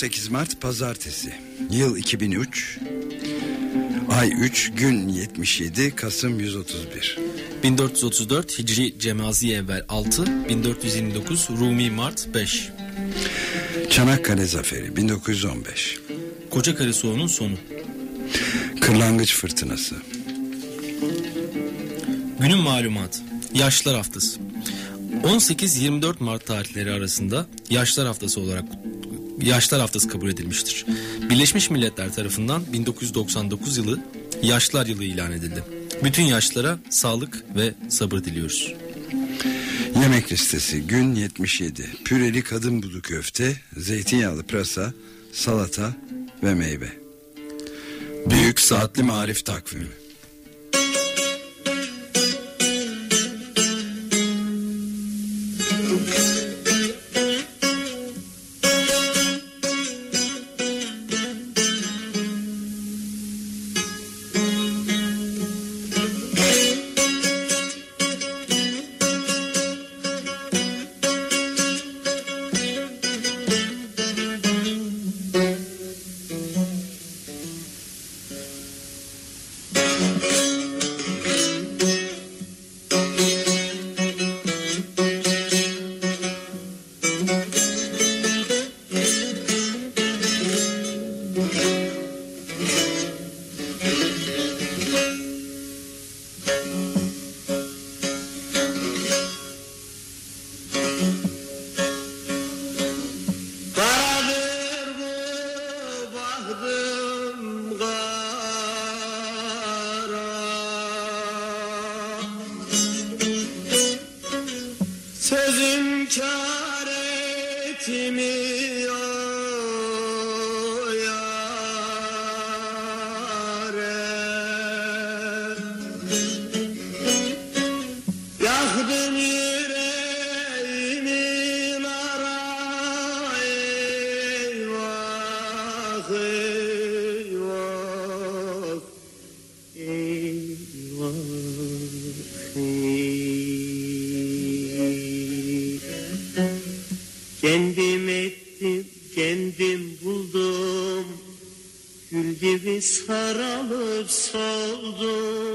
18 Mart Pazartesi. Yıl 2003. Ay 3, gün 77, Kasım 131. 1434 Hicri Cemazi Evvel 6 1429 Rumi Mart 5 Çanakkale Zaferi 1915. Koca Karasuoğlu'nun sonu Kırlangıç Fırtınası. Günün malumatı Yaşlar Haftası 18-24 Mart tarihleri arasında Yaşlar Haftası olarak Yaşlar Haftası kabul edilmiştir. Birleşmiş Milletler tarafından 1999 yılı Yaşlar Yılı ilan edildi. Bütün yaşlara sağlık ve sabır diliyoruz. Yemek listesi gün 77. Püreli kadın budu köfte, zeytinyağlı pırasa, salata ve meyve. Büyük Saatli Marif Takvimi. Sarılıp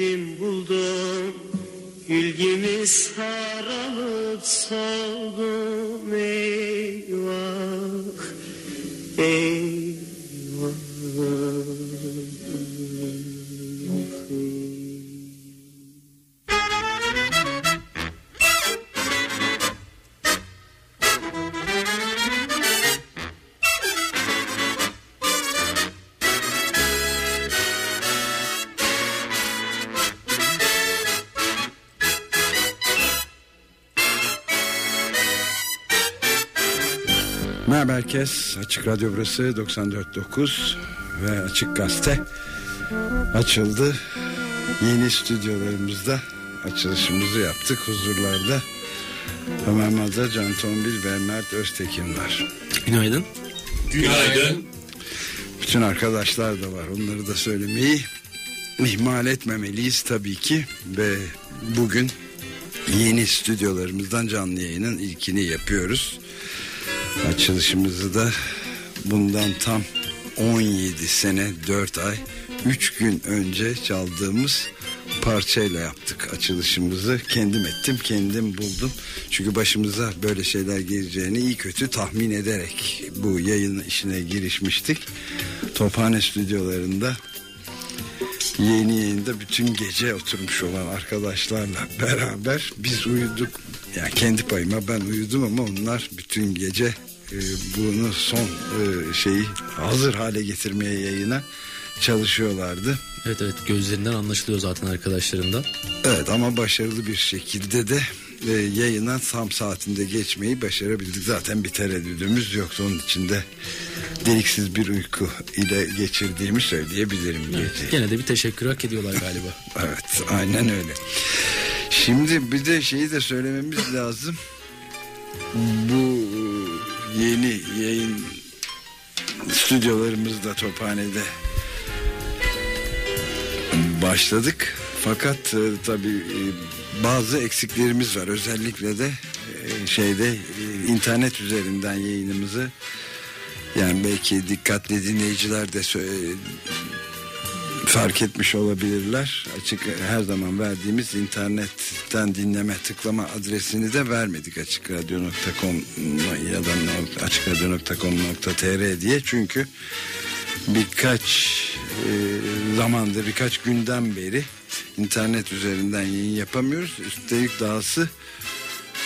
kendim buldum. Gül gibi soldum eyvah Eyvah herkes. Açık Radyo burası 94.9 ve Açık Gazete açıldı. Yeni stüdyolarımızda açılışımızı yaptık huzurlarda. Ömer Madra, Can Tombil ve Mert Öztekin var. Günaydın. Günaydın. Bütün arkadaşlar da var. Onları da söylemeyi ihmal etmemeliyiz tabii ki. Ve bugün yeni stüdyolarımızdan canlı yayının ilkini yapıyoruz. Açılışımızı da bundan tam 17 sene 4 ay 3 gün önce çaldığımız parçayla yaptık açılışımızı. Kendim ettim, kendim buldum. Çünkü başımıza böyle şeyler geleceğini iyi kötü tahmin ederek bu yayın işine girişmiştik. Tophane stüdyolarında yeni yayında bütün gece oturmuş olan arkadaşlarla beraber biz uyuduk. Yani kendi payıma ben uyudum ama onlar bütün gece e, bunu son e, şeyi hazır hale getirmeye yayına çalışıyorlardı. Evet evet gözlerinden anlaşılıyor zaten arkadaşlarından. Evet ama başarılı bir şekilde de e, yayına tam saatinde geçmeyi başarabildik. Zaten bir tereddüdümüz yoktu. Onun içinde deliksiz bir uyku ile geçirdiğimi söyleyebilirim Evet, geceyi. gene de bir teşekkür hak ediyorlar galiba. Evet aynen öyle. Şimdi bir de şeyi de söylememiz lazım. Bu e, yeni yayın stüdyolarımızda Tophane'de başladık. Fakat e, tabii e, bazı eksiklerimiz var. Özellikle de e, şeyde internet üzerinden yayınımızı yani belki dikkatli dinleyiciler de fark etmiş olabilirler. Açık her zaman verdiğimiz internetten dinleme tıklama adresini de vermedik açıkradyo.com ya da açıkradyo.com.tr diye çünkü birkaç e, zamandır birkaç günden beri internet üzerinden yayın yapamıyoruz. Üstelik dahası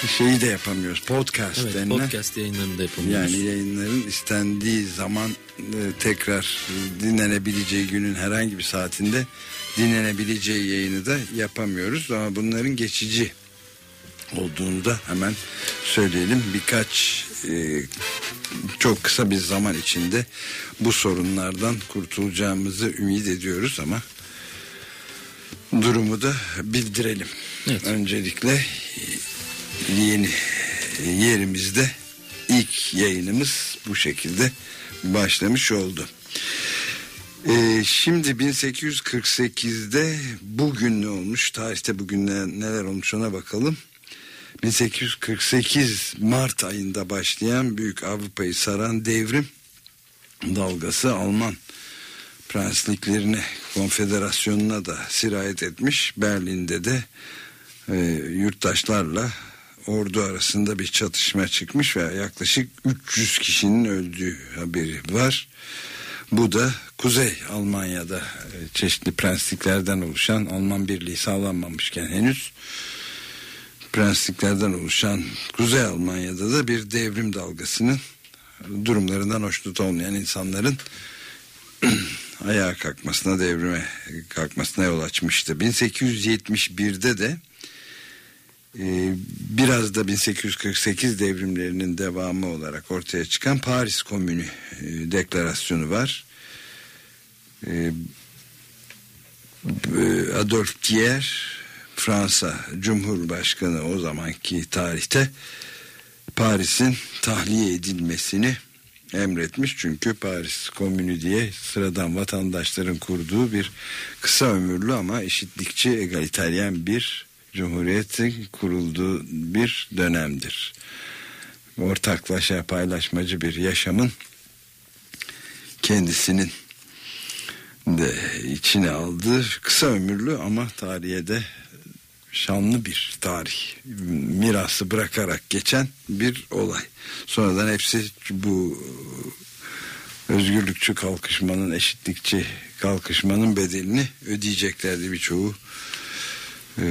şeyi de yapamıyoruz. Podcast Evet denilen. podcast yayınlarını da yapamıyoruz. Yani yayınların istendiği zaman e, tekrar dinlenebileceği günün herhangi bir saatinde dinlenebileceği yayını da yapamıyoruz. Ama bunların geçici olduğunu da hemen söyleyelim. Birkaç e, çok kısa bir zaman içinde bu sorunlardan kurtulacağımızı ümit ediyoruz ama durumu da bildirelim. Evet. Öncelikle yeni yerimizde ilk yayınımız bu şekilde başlamış oldu. Ee, şimdi 1848'de bugün ne olmuş? Tarihte bugün ne- neler olmuş ona bakalım. 1848 Mart ayında başlayan büyük Avrupa'yı saran devrim dalgası Alman prensliklerine, konfederasyonuna da sirayet etmiş. Berlin'de de e, yurttaşlarla ordu arasında bir çatışma çıkmış ve yaklaşık 300 kişinin öldüğü haberi var. Bu da Kuzey Almanya'da e, çeşitli prensliklerden oluşan Alman birliği sağlanmamışken henüz prensliklerden oluşan Kuzey Almanya'da da bir devrim dalgasının durumlarından hoşnut olmayan insanların ayağa kalkmasına devrime kalkmasına yol açmıştı. 1871'de de biraz da 1848 devrimlerinin devamı olarak ortaya çıkan Paris Komünü e, deklarasyonu var. E, e, Adolf Thiers Fransa Cumhurbaşkanı o zamanki tarihte Paris'in tahliye edilmesini emretmiş. Çünkü Paris Komünü diye sıradan vatandaşların kurduğu bir kısa ömürlü ama eşitlikçi egaliteryen bir cumhuriyetin kurulduğu bir dönemdir. Ortaklaşa paylaşmacı bir yaşamın kendisinin de içine aldığı kısa ömürlü ama tarihe de şanlı bir tarih mirası bırakarak geçen bir olay. Sonradan hepsi bu özgürlükçü kalkışmanın eşitlikçi kalkışmanın bedelini ödeyeceklerdi birçoğu e,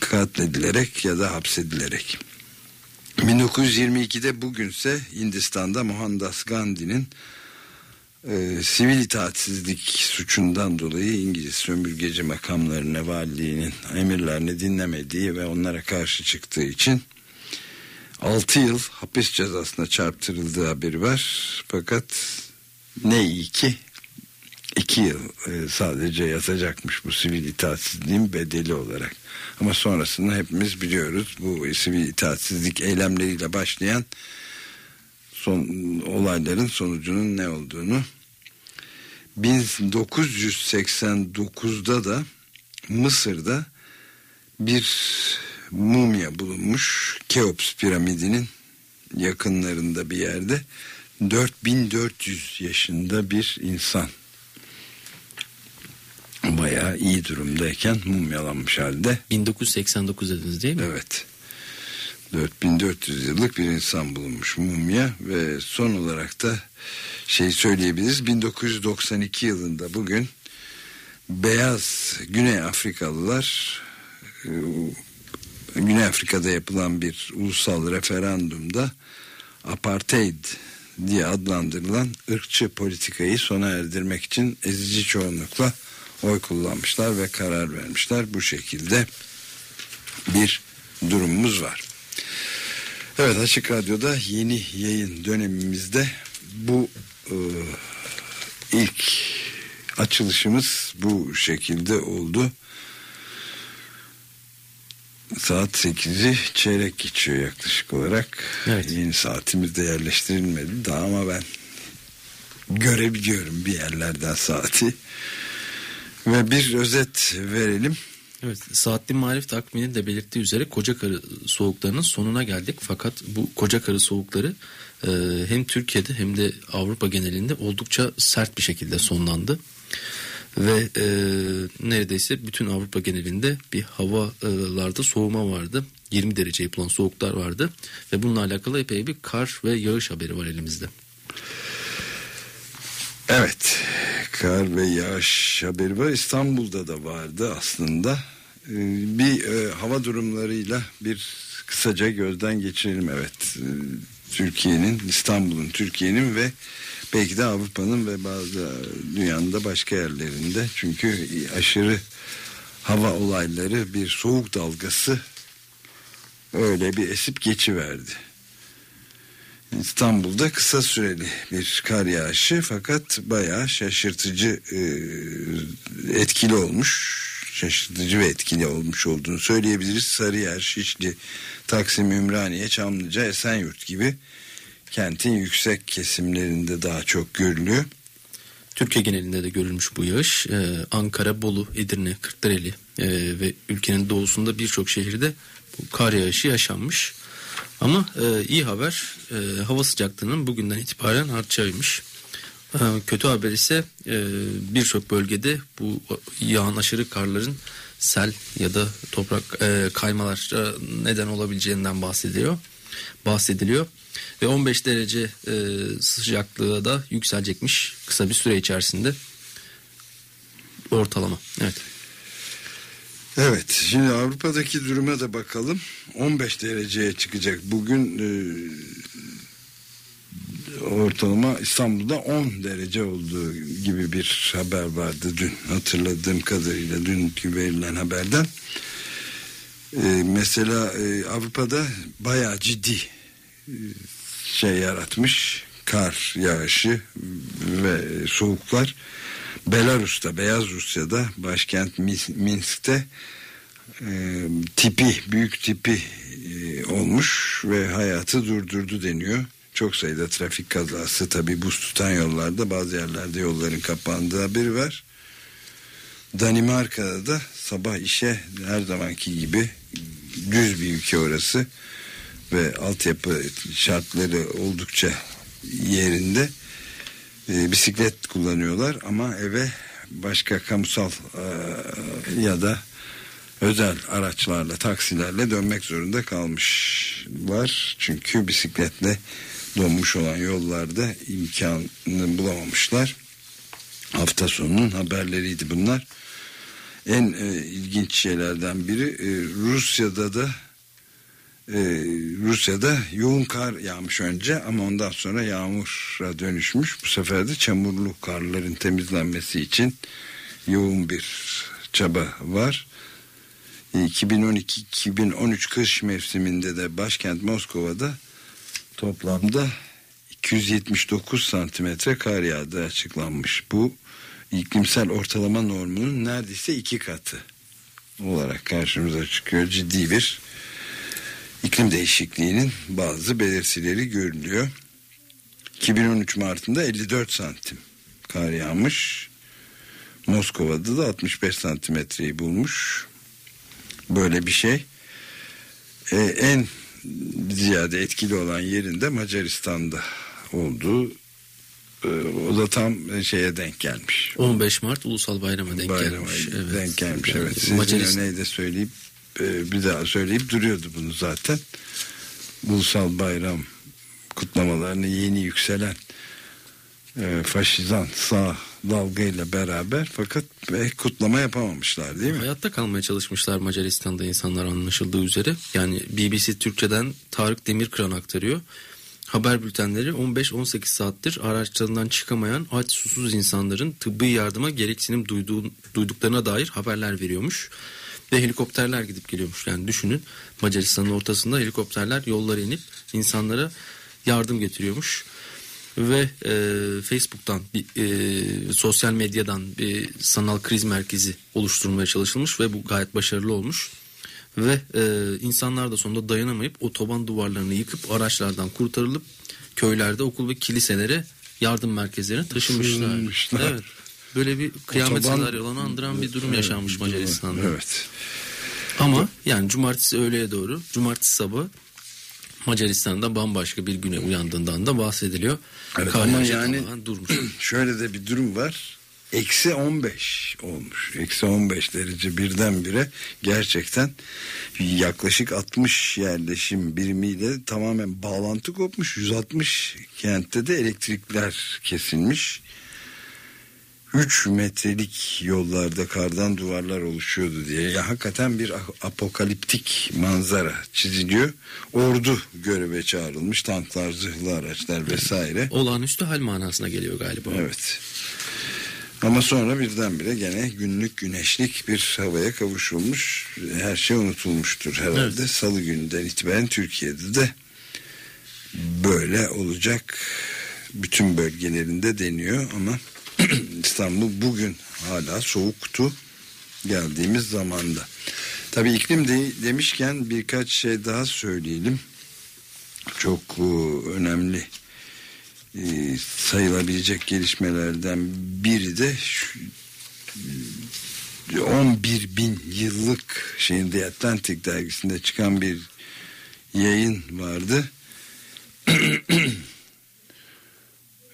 katledilerek ya da hapsedilerek. 1922'de bugünse Hindistan'da Mohandas Gandhi'nin e, sivil itaatsizlik suçundan dolayı İngiliz sömürgeci makamlarına valiliğinin emirlerini dinlemediği ve onlara karşı çıktığı için 6 yıl hapis cezasına çarptırıldığı haberi var. Fakat ne iyi ki 2 yıl e, sadece yatacakmış bu sivil itaatsizliğin bedeli olarak. Ama sonrasında hepimiz biliyoruz bu sivil itaatsizlik eylemleriyle başlayan son olayların sonucunun ne olduğunu 1989'da da Mısır'da bir mumya bulunmuş Keops piramidinin yakınlarında bir yerde 4400 yaşında bir insan bayağı iyi durumdayken mumyalanmış halde 1989 dediniz değil mi? Evet. 4400 yıllık bir insan bulunmuş mumya ve son olarak da şey söyleyebiliriz 1992 yılında bugün beyaz Güney Afrikalılar e, Güney Afrika'da yapılan bir ulusal referandumda apartheid diye adlandırılan ırkçı politikayı sona erdirmek için ezici çoğunlukla oy kullanmışlar ve karar vermişler. Bu şekilde bir durumumuz var. Evet Açık Radyo'da yeni yayın dönemimizde bu e, ilk açılışımız bu şekilde oldu. Saat 8'i çeyrek geçiyor yaklaşık olarak. Evet. Yeni saatimiz de yerleştirilmedi daha ama ben görebiliyorum bir yerlerden saati. Ve bir özet verelim. Evet, Saatli Marif takviminin de belirttiği üzere koca karı soğuklarının sonuna geldik. Fakat bu koca karı soğukları e, hem Türkiye'de hem de Avrupa genelinde oldukça sert bir şekilde sonlandı. Ve e, neredeyse bütün Avrupa genelinde bir havalarda soğuma vardı. 20 dereceyi bulan soğuklar vardı. Ve bununla alakalı epey bir kar ve yağış haberi var elimizde. Evet kar ve yağış haberi var İstanbul'da da vardı aslında Ee, bir e, hava durumlarıyla bir kısaca gözden geçirelim evet. Ee, Türkiye'nin, İstanbul'un, Türkiye'nin ve belki de Avrupa'nın ve bazı dünyanın da başka yerlerinde. Çünkü aşırı hava olayları bir soğuk dalgası öyle bir esip geçiverdi. İstanbul'da kısa süreli bir kar yağışı fakat bayağı şaşırtıcı e, etkili olmuş. Şaşırtıcı ve etkili olmuş olduğunu söyleyebiliriz. Sarıyer, Şişli, Taksim, Ümraniye, Çamlıca, Esenyurt gibi kentin yüksek kesimlerinde daha çok görülüyor. Türkiye genelinde de görülmüş bu yağış. Ee, Ankara, Bolu, Edirne, Kırklareli e, ve ülkenin doğusunda birçok şehirde bu kar yağışı yaşanmış. Ama e, iyi haber e, hava sıcaklığının bugünden itibaren artacağıymış. E, kötü haber ise e, birçok bölgede bu yağan aşırı karların sel ya da toprak e, kaymalar e, neden olabileceğinden bahsediliyor. Bahsediliyor ve 15 derece e, sıcaklığa da yükselecekmiş kısa bir süre içerisinde ortalama. Evet. Evet şimdi Avrupa'daki duruma da bakalım. 15 dereceye çıkacak. Bugün e, ortalama İstanbul'da 10 derece olduğu gibi bir haber vardı dün. Hatırladığım kadarıyla dünkü verilen haberden. E, mesela e, Avrupa'da bayağı ciddi e, şey yaratmış. Kar yağışı ve soğuklar Belarus'ta Beyaz Rusya'da başkent Minsk'te e, tipi büyük tipi e, olmuş ve hayatı durdurdu deniyor. Çok sayıda trafik kazası tabi buz tutan yollarda bazı yerlerde yolların kapandığı haberi var. Danimarka'da da sabah işe her zamanki gibi düz bir ülke orası ve altyapı şartları oldukça yerinde e, bisiklet kullanıyorlar ama eve başka kamusal e, ya da özel araçlarla taksilerle dönmek zorunda kalmışlar. Çünkü bisikletle donmuş olan yollarda imkanını bulamamışlar. Hafta sonunun haberleriydi bunlar. En e, ilginç şeylerden biri e, Rusya'da da e, Rusya'da yoğun kar yağmış önce ama ondan sonra yağmura dönüşmüş. Bu sefer de çamurlu karların temizlenmesi için yoğun bir çaba var. 2012-2013 kış mevsiminde de başkent Moskova'da toplamda 279 santimetre kar yağdı açıklanmış. Bu iklimsel ortalama normunun neredeyse iki katı olarak karşımıza çıkıyor. Ciddi bir iklim değişikliğinin bazı belirtileri görülüyor. 2013 Mart'ında 54 santim kar yağmış. Moskova'da da 65 santimetreyi bulmuş. Böyle bir şey. Ee, en ziyade etkili olan yerinde Macaristan'da olduğu ee, o da tam şeye denk gelmiş. 15 Mart Ulusal Bayram'a denk Bayrama gelmiş. Evet. Denk gelmiş evet. Sizin Macaristan. de söyleyip e, bir daha söyleyip duruyordu bunu zaten. Ulusal Bayram kutlamalarını yeni yükselen e, faşizan sağ dalgayla beraber fakat pek kutlama yapamamışlar değil mi? Hayatta kalmaya çalışmışlar Macaristan'da insanlar anlaşıldığı üzere. Yani BBC Türkçe'den Tarık Demirkıran aktarıyor. Haber bültenleri 15-18 saattir araçlarından çıkamayan aç susuz insanların tıbbi yardıma gereksinim duyduğu, duyduklarına dair haberler veriyormuş. Ve helikopterler gidip geliyormuş. Yani düşünün Macaristan'ın ortasında helikopterler yollara inip insanlara yardım getiriyormuş. Ve e, Facebook'tan, bir, e, sosyal medyadan bir sanal kriz merkezi oluşturulmaya çalışılmış ve bu gayet başarılı olmuş. Ve e, insanlar da sonunda dayanamayıp otoban duvarlarını yıkıp araçlardan kurtarılıp köylerde okul ve kiliselere yardım merkezlerine taşınmışlar. Sığınmışlar. Evet. Böyle bir kıyamet Otoban- senaryolarını andıran bir durum yaşanmış Macaristan'da. Evet. Ama yani cumartesi öğleye doğru, cumartesi sabahı Macaristan'da bambaşka bir güne uyandığından da bahsediliyor. Evet, Kar ama yani- durmuş. Şöyle de bir durum var. Eksi 15 olmuş. Eksi 15 derece birdenbire gerçekten yaklaşık 60 yerleşim birimiyle tamamen bağlantı kopmuş. 160 kentte de elektrikler kesilmiş. 3 metrelik yollarda kardan duvarlar oluşuyordu diye. Ya hakikaten bir apokaliptik manzara çiziliyor. Ordu göreve çağrılmış. Tanklar, zırhlı araçlar vesaire. Olağanüstü hal manasına geliyor galiba. Evet. Ama sonra birdenbire gene günlük güneşlik bir havaya kavuşulmuş. Her şey unutulmuştur herhalde. Evet. Salı gününden itibaren Türkiye'de de böyle olacak. Bütün bölgelerinde deniyor ama İstanbul bugün hala soğuktu geldiğimiz zamanda. Tabii iklim de, demişken birkaç şey daha söyleyelim. Çok e, önemli e, sayılabilecek gelişmelerden biri de şu, 11 bin yıllık şeyin The Atlantic dergisinde çıkan bir yayın vardı. Ee,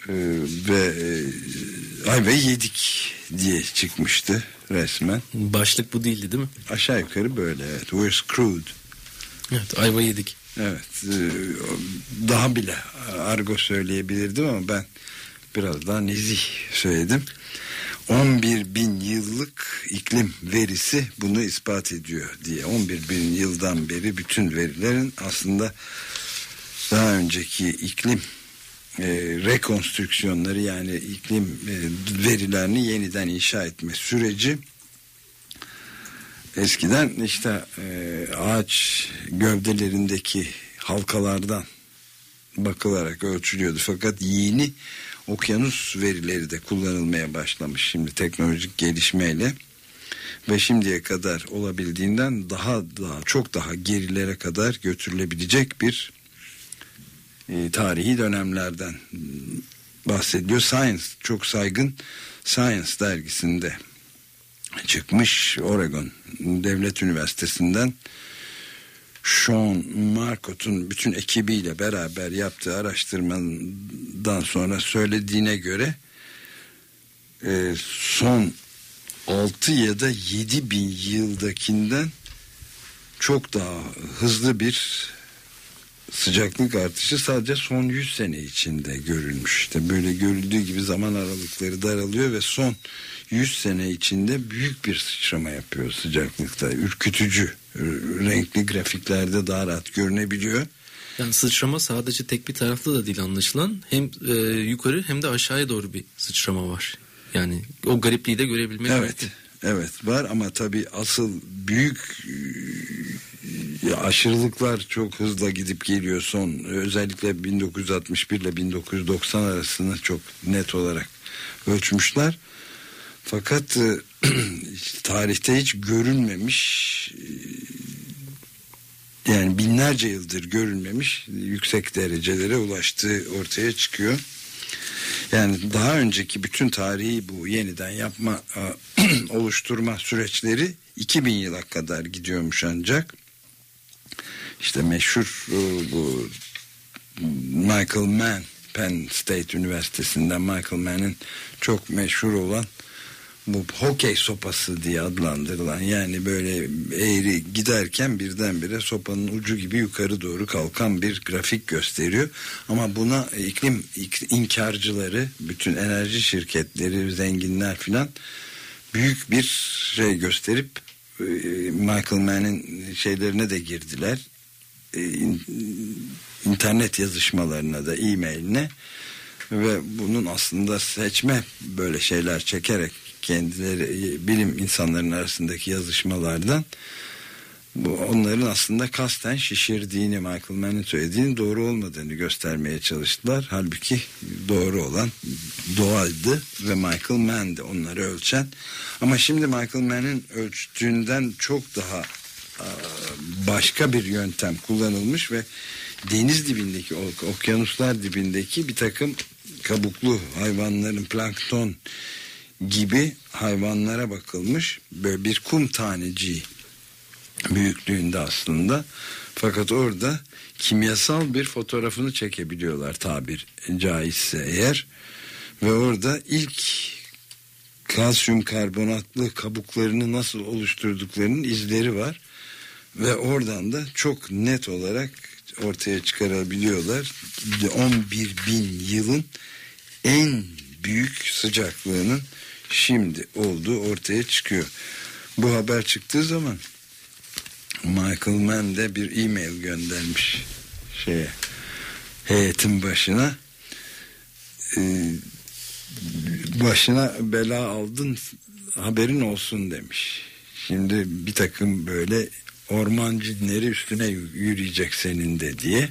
ve e, ayva yedik diye çıkmıştı resmen. Başlık bu değildi değil mi? Aşağı yukarı böyle evet. We're screwed. Evet ayva yedik. Evet e, daha bile argo söyleyebilirdim ama ben biraz daha nezih söyledim. 11 bin yıllık iklim verisi bunu ispat ediyor diye 11 bin yıldan beri bütün verilerin aslında daha önceki iklim e, rekonstrüksiyonları yani iklim e, verilerini yeniden inşa etme süreci. Eskiden işte e, ağaç gövdelerindeki halkalardan bakılarak ölçülüyordu. Fakat yeni okyanus verileri de kullanılmaya başlamış şimdi teknolojik gelişmeyle. Ve şimdiye kadar olabildiğinden daha daha çok daha gerilere kadar götürülebilecek bir e, tarihi dönemlerden bahsediyor. Science çok saygın Science dergisinde çıkmış Oregon Devlet Üniversitesi'nden Sean Marcott'un bütün ekibiyle beraber yaptığı araştırmadan sonra söylediğine göre e, son 6 ya da 7 bin yıldakinden çok daha hızlı bir sıcaklık artışı sadece son 100 sene içinde görülmüş. İşte böyle görüldüğü gibi zaman aralıkları daralıyor ve son 100 sene içinde büyük bir sıçrama yapıyor sıcaklıkta. Ürkütücü renkli grafiklerde daha rahat görünebiliyor. Yani sıçrama sadece tek bir taraflı da değil anlaşılan. Hem e, yukarı hem de aşağıya doğru bir sıçrama var. Yani o garipliği de görebilmek Evet. Mümkün. Evet var ama tabii asıl büyük ya aşırılıklar çok hızla gidip geliyor son özellikle 1961 ile 1990 arasını çok net olarak ölçmüşler. Fakat e, tarihte hiç görülmemiş e, yani binlerce yıldır görülmemiş yüksek derecelere ulaştığı ortaya çıkıyor. Yani daha önceki bütün tarihi bu yeniden yapma oluşturma süreçleri 2000 yıla kadar gidiyormuş ancak işte meşhur e, bu Michael Mann Penn State Üniversitesi'nden Michael Mann'in çok meşhur olan bu hokey sopası diye adlandırılan yani böyle eğri giderken birdenbire sopanın ucu gibi yukarı doğru kalkan bir grafik gösteriyor. Ama buna iklim inkarcıları, bütün enerji şirketleri, zenginler filan büyük bir şey gösterip e, Michael Mann'in şeylerine de girdiler. E, internet yazışmalarına da e-mailine ve bunun aslında seçme böyle şeyler çekerek kendileri bilim insanların arasındaki yazışmalardan bu onların aslında kasten şişirdiğini Michael Mann'in söylediğini doğru olmadığını göstermeye çalıştılar. Halbuki doğru olan doğaydı ve Michael Mann'di onları ölçen. Ama şimdi Michael Mann'in ölçtüğünden çok daha başka bir yöntem kullanılmış ve deniz dibindeki okyanuslar dibindeki bir takım kabuklu hayvanların plankton gibi hayvanlara bakılmış böyle bir kum taneciği büyüklüğünde aslında. Fakat orada kimyasal bir fotoğrafını çekebiliyorlar tabir caizse eğer. Ve orada ilk kalsiyum karbonatlı kabuklarını nasıl oluşturduklarının izleri var ve oradan da çok net olarak ortaya çıkarabiliyorlar 11 bin yılın en büyük sıcaklığının şimdi olduğu ortaya çıkıyor. Bu haber çıktığı zaman Michael Mann de bir e-mail göndermiş şeye heyetin başına Ee, başına bela aldın haberin olsun demiş. Şimdi bir takım böyle orman cinleri üstüne yürüyecek senin de diye.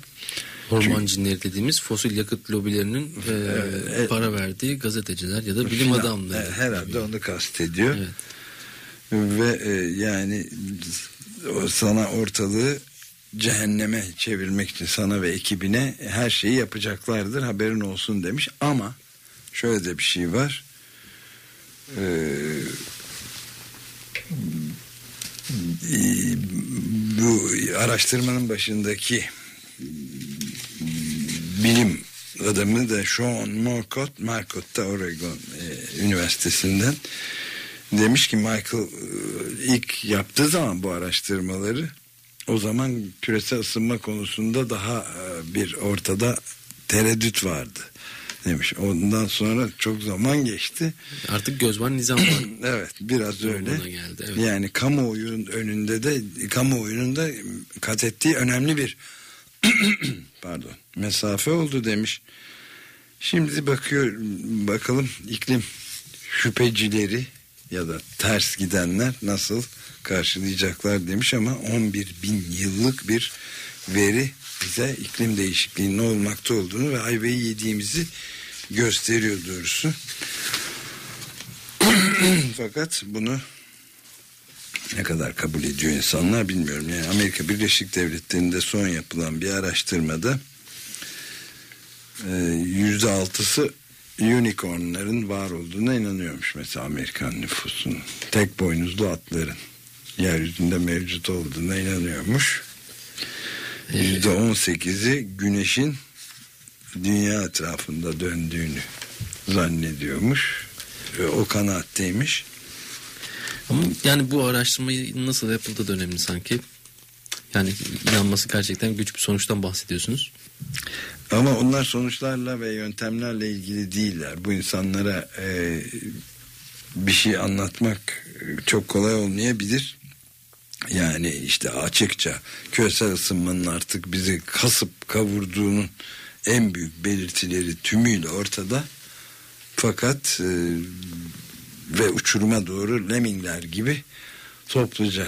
Orman cinleri dediğimiz fosil yakıt lobilerinin e, Evet. para verdiği gazeteciler ya da bilim Filan. adamları. Evet, herhalde onu kastediyor. Evet. Ve e, yani o sana ortalığı cehenneme çevirmek için sana ve ekibine her şeyi yapacaklardır haberin olsun demiş ama şöyle de bir şey var Ee, bu araştırmanın başındaki bilim adamı da Sean Marcott, Marcott da Oregon e, Üniversitesi'nden demiş ki Michael e, ilk yaptığı zaman bu araştırmaları o zaman küresel ısınma konusunda daha e, bir ortada tereddüt vardı demiş. Ondan sonra çok zaman geçti. Artık göz var nizam var. Evet biraz öyle. Geldi, evet. Yani kamuoyunun önünde de kamuoyunun da kat ettiği önemli bir pardon mesafe oldu demiş. Şimdi bakıyor bakalım iklim şüphecileri ya da ters gidenler nasıl karşılayacaklar demiş ama 11 bin yıllık bir veri bize iklim değişikliğinin ne olmakta olduğunu ve ayvayı yediğimizi gösteriyor doğrusu. Fakat bunu ne kadar kabul ediyor insanlar bilmiyorum. Yani Amerika Birleşik Devletleri'nde son yapılan bir araştırmada e, yüzde altısı unicornların var olduğuna inanıyormuş mesela Amerikan nüfusunun. Tek boynuzlu atların yeryüzünde mevcut olduğuna inanıyormuş. Yüzde on sekizi güneşin dünya etrafında döndüğünü zannediyormuş. Ve o kanaatteymiş. Ama yani bu araştırmayı nasıl yapıldığı da önemli sanki. Yani inanması gerçekten güç bir sonuçtan bahsediyorsunuz. Ama onlar sonuçlarla ve yöntemlerle ilgili değiller. Bu insanlara e, bir şey anlatmak çok kolay olmayabilir. Yani işte açıkça küresel ısınmanın artık bizi kasıp kavurduğunun en büyük belirtileri tümüyle ortada. Fakat e, ve uçuruma doğru lemmingler gibi topluca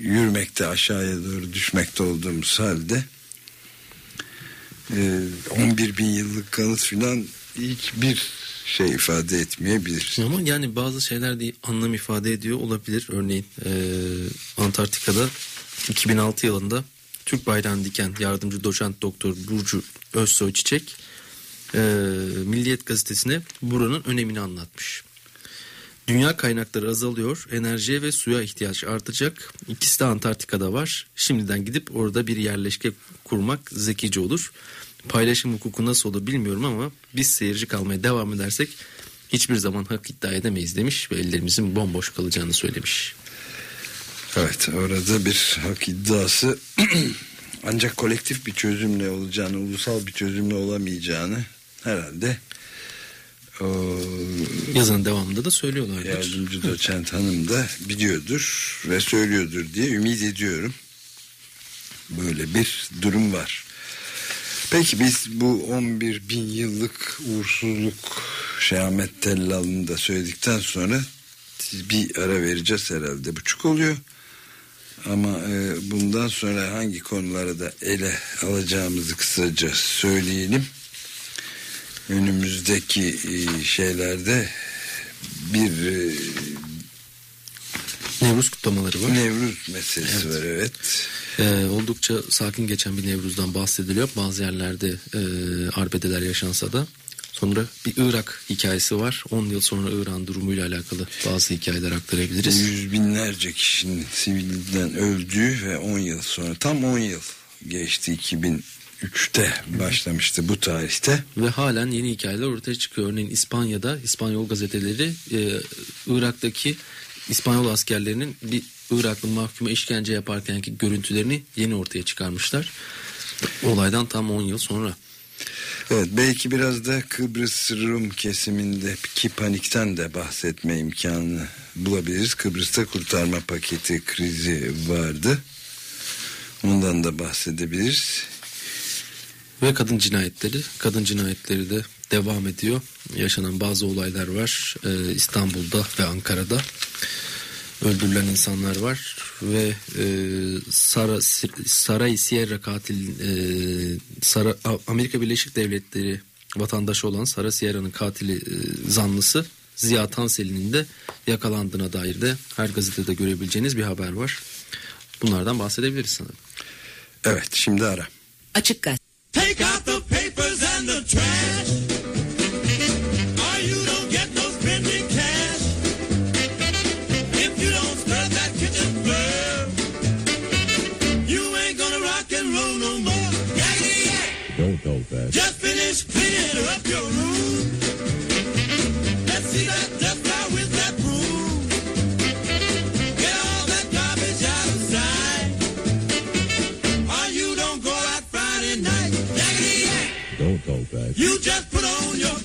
yürümekte aşağıya doğru düşmekte olduğumuz halde e, 11 bin yıllık kanıt filan hiçbir şey ifade etmeyebilir. Ama yani bazı şeyler de anlam ifade ediyor olabilir. Örneğin e, Antarktika'da 2006 yılında Türk bayrağını diken yardımcı doçent doktor Burcu Özsoy Çiçek e, Milliyet gazetesine buranın önemini anlatmış. Dünya kaynakları azalıyor, enerjiye ve suya ihtiyaç artacak. İkisi de Antarktika'da var. Şimdiden gidip orada bir yerleşke kurmak zekice olur. Paylaşım hukuku nasıl olur bilmiyorum ama biz seyirci kalmaya devam edersek hiçbir zaman hak iddia edemeyiz demiş ve ellerimizin bomboş kalacağını söylemiş. Evet orada bir hak iddiası ancak kolektif bir çözümle olacağını, ulusal bir çözümle olamayacağını herhalde o Yazının devamında da söylüyorlardır. yardımcı doçent hanım da biliyordur ve söylüyordur diye ümit ediyorum. Böyle bir durum var. Peki biz bu 11 bin yıllık uğursuzluk Şahmet Tellal'ını da söyledikten sonra bir ara vereceğiz herhalde. Buçuk oluyor. Ama e, bundan sonra hangi konuları da ele alacağımızı kısaca söyleyelim. Önümüzdeki e, şeylerde bir e, Nevruz kutlamaları var. Nevruz meselesi var evet. Ee, oldukça sakin geçen bir Nevruz'dan bahsediliyor. Bazı yerlerde e, arbedeler yaşansa da. Sonra bir Irak hikayesi var. 10 yıl sonra İran durumuyla alakalı bazı hikayeler aktarabiliriz. Yüz binlerce kişinin sivilden öldüğü ve 10 yıl sonra tam 10 yıl geçti 2003'te başlamıştı bu tarihte. Ve halen yeni hikayeler ortaya çıkıyor. Örneğin İspanya'da İspanyol gazeteleri e, Irak'taki İspanyol askerlerinin bir Iraklı mahkuma işkence yaparkenki görüntülerini yeni ortaya çıkarmışlar. Olaydan tam 10 yıl sonra. Evet belki biraz da Kıbrıs Rum kesimindeki panikten de bahsetme imkanı bulabiliriz. Kıbrıs'ta kurtarma paketi krizi vardı. Ondan da bahsedebiliriz. Ve kadın cinayetleri. Kadın cinayetleri de devam ediyor. Yaşanan bazı olaylar var. Ee, İstanbul'da ve Ankara'da öldürülen insanlar var ve e, Sara, Saray Sierra katil e, Sara, Amerika Birleşik Devletleri vatandaşı olan Sara Sierra'nın katili e, zanlısı Ziya Tanseli'nin de yakalandığına dair de her gazetede görebileceğiniz bir haber var. Bunlardan bahsedebiliriz sanırım. Evet şimdi ara. Açık Gazete. Just finish up your room. Let's see that dust out with that broom. Get all that garbage out of sight. Or you don't go out Friday night. Yakety yak. Don't go fast. You just put on your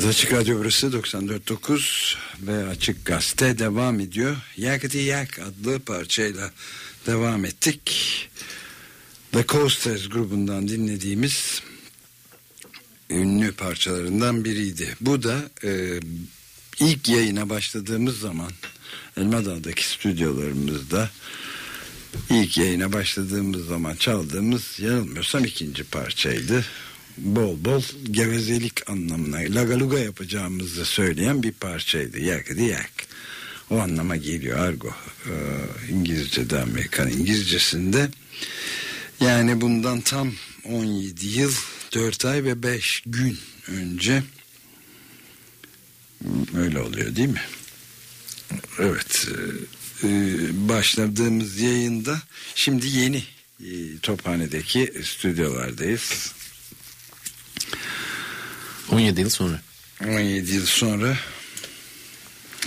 Evet Açık Radyo burası 94.9 ve Açık Gazete devam ediyor. Yakıtı Yak adlı parçayla devam ettik. The Coasters grubundan dinlediğimiz ünlü parçalarından biriydi. Bu da e, ilk yayına başladığımız zaman Elmadağ'daki stüdyolarımızda ilk yayına başladığımız zaman çaldığımız yanılmıyorsam ikinci parçaydı. Bol bol gevezelik anlamına lagaluga yapacağımızı söyleyen bir parçaydı. Yak. O anlama geliyor argo. Ee, İngilizce'de Amerikan İngilizcesinde. Yani bundan tam 17 yıl 4 ay ve 5 gün önce öyle oluyor değil mi? Evet. e, e, başladığımız yayında şimdi yeni e, Tophane'deki stüdyolardayız. 17 yıl sonra. 17 yıl sonra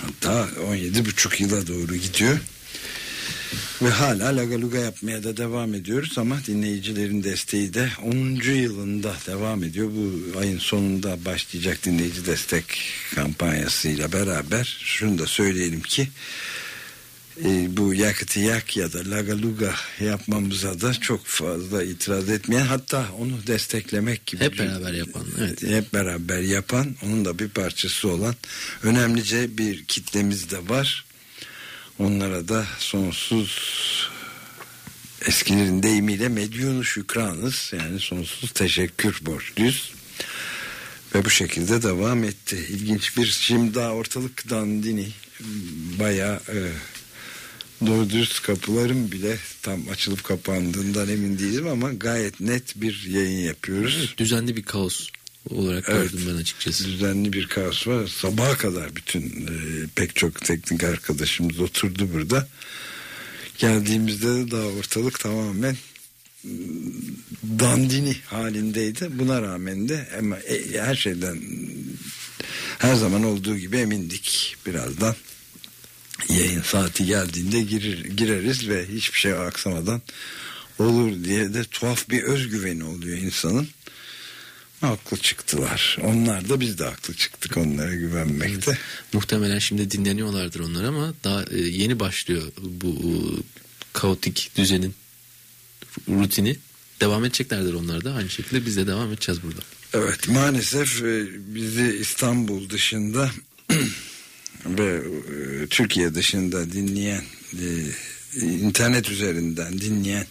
hatta 17 buçuk yıla doğru gidiyor. Ve hala lagaluga yapmaya da devam ediyoruz ama dinleyicilerin desteği de 10. yılında devam ediyor. Bu ayın sonunda başlayacak dinleyici destek kampanyasıyla beraber şunu da söyleyelim ki e, bu yakıtı yak ya da lagaluga yapmamıza da çok fazla itiraz etmeyen hatta onu desteklemek gibi Hep beraber yapan, evet. hep beraber yapan onun da bir parçası olan önemlice bir kitlemiz de var. Onlara da sonsuz eskilerin deyimiyle medyunu şükranız yani sonsuz teşekkür borçluyuz. Ve bu şekilde devam etti. İlginç bir şimdi daha ortalık dandini bayağı e, doğru dürüst kapılarım bile tam açılıp kapandığından emin değilim ama gayet net bir yayın yapıyoruz. Düzenli bir kaos olarak Evet. gördüm ben açıkçası. Düzenli bir kaos var. Sabaha kadar bütün e, pek çok teknik arkadaşımız oturdu burada. Geldiğimizde de daha ortalık tamamen mm, dandini halindeydi. Buna rağmen de ama e, her şeyden her zaman olduğu gibi emindik birazdan yayın saati geldiğinde girir, gireriz ve hiçbir şey aksamadan olur diye de tuhaf bir özgüveni oluyor insanın. haklı çıktılar. Onlar da biz de haklı çıktık onlara güvenmekte. Muhtemelen şimdi dinleniyorlardır onlar ama daha e, yeni başlıyor bu e, kaotik düzenin rutini. Devam edeceklerdir onlar da. Aynı şekilde biz de devam edeceğiz burada. Evet maalesef e, bizi İstanbul dışında ve e, Türkiye dışında dinleyen e, internet üzerinden dinleyen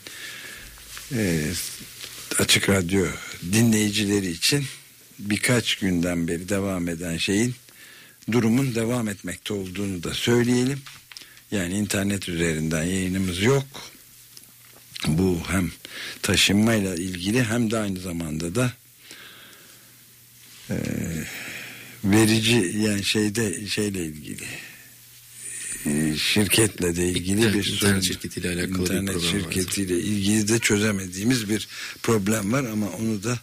e, açık radyo dinleyicileri için birkaç günden beri devam eden şeyin durumun devam etmekte olduğunu da söyleyelim. Yani internet üzerinden yayınımız yok. Bu hem taşınmayla ilgili hem de aynı zamanda da e, verici yani şeyde şeyle ilgili e, şirketle de ilgili İnternet- bir sorun. internet şirketiyle alakalı bir İnternet problem var. şirketiyle ilgili de çözemediğimiz bir problem var ama onu da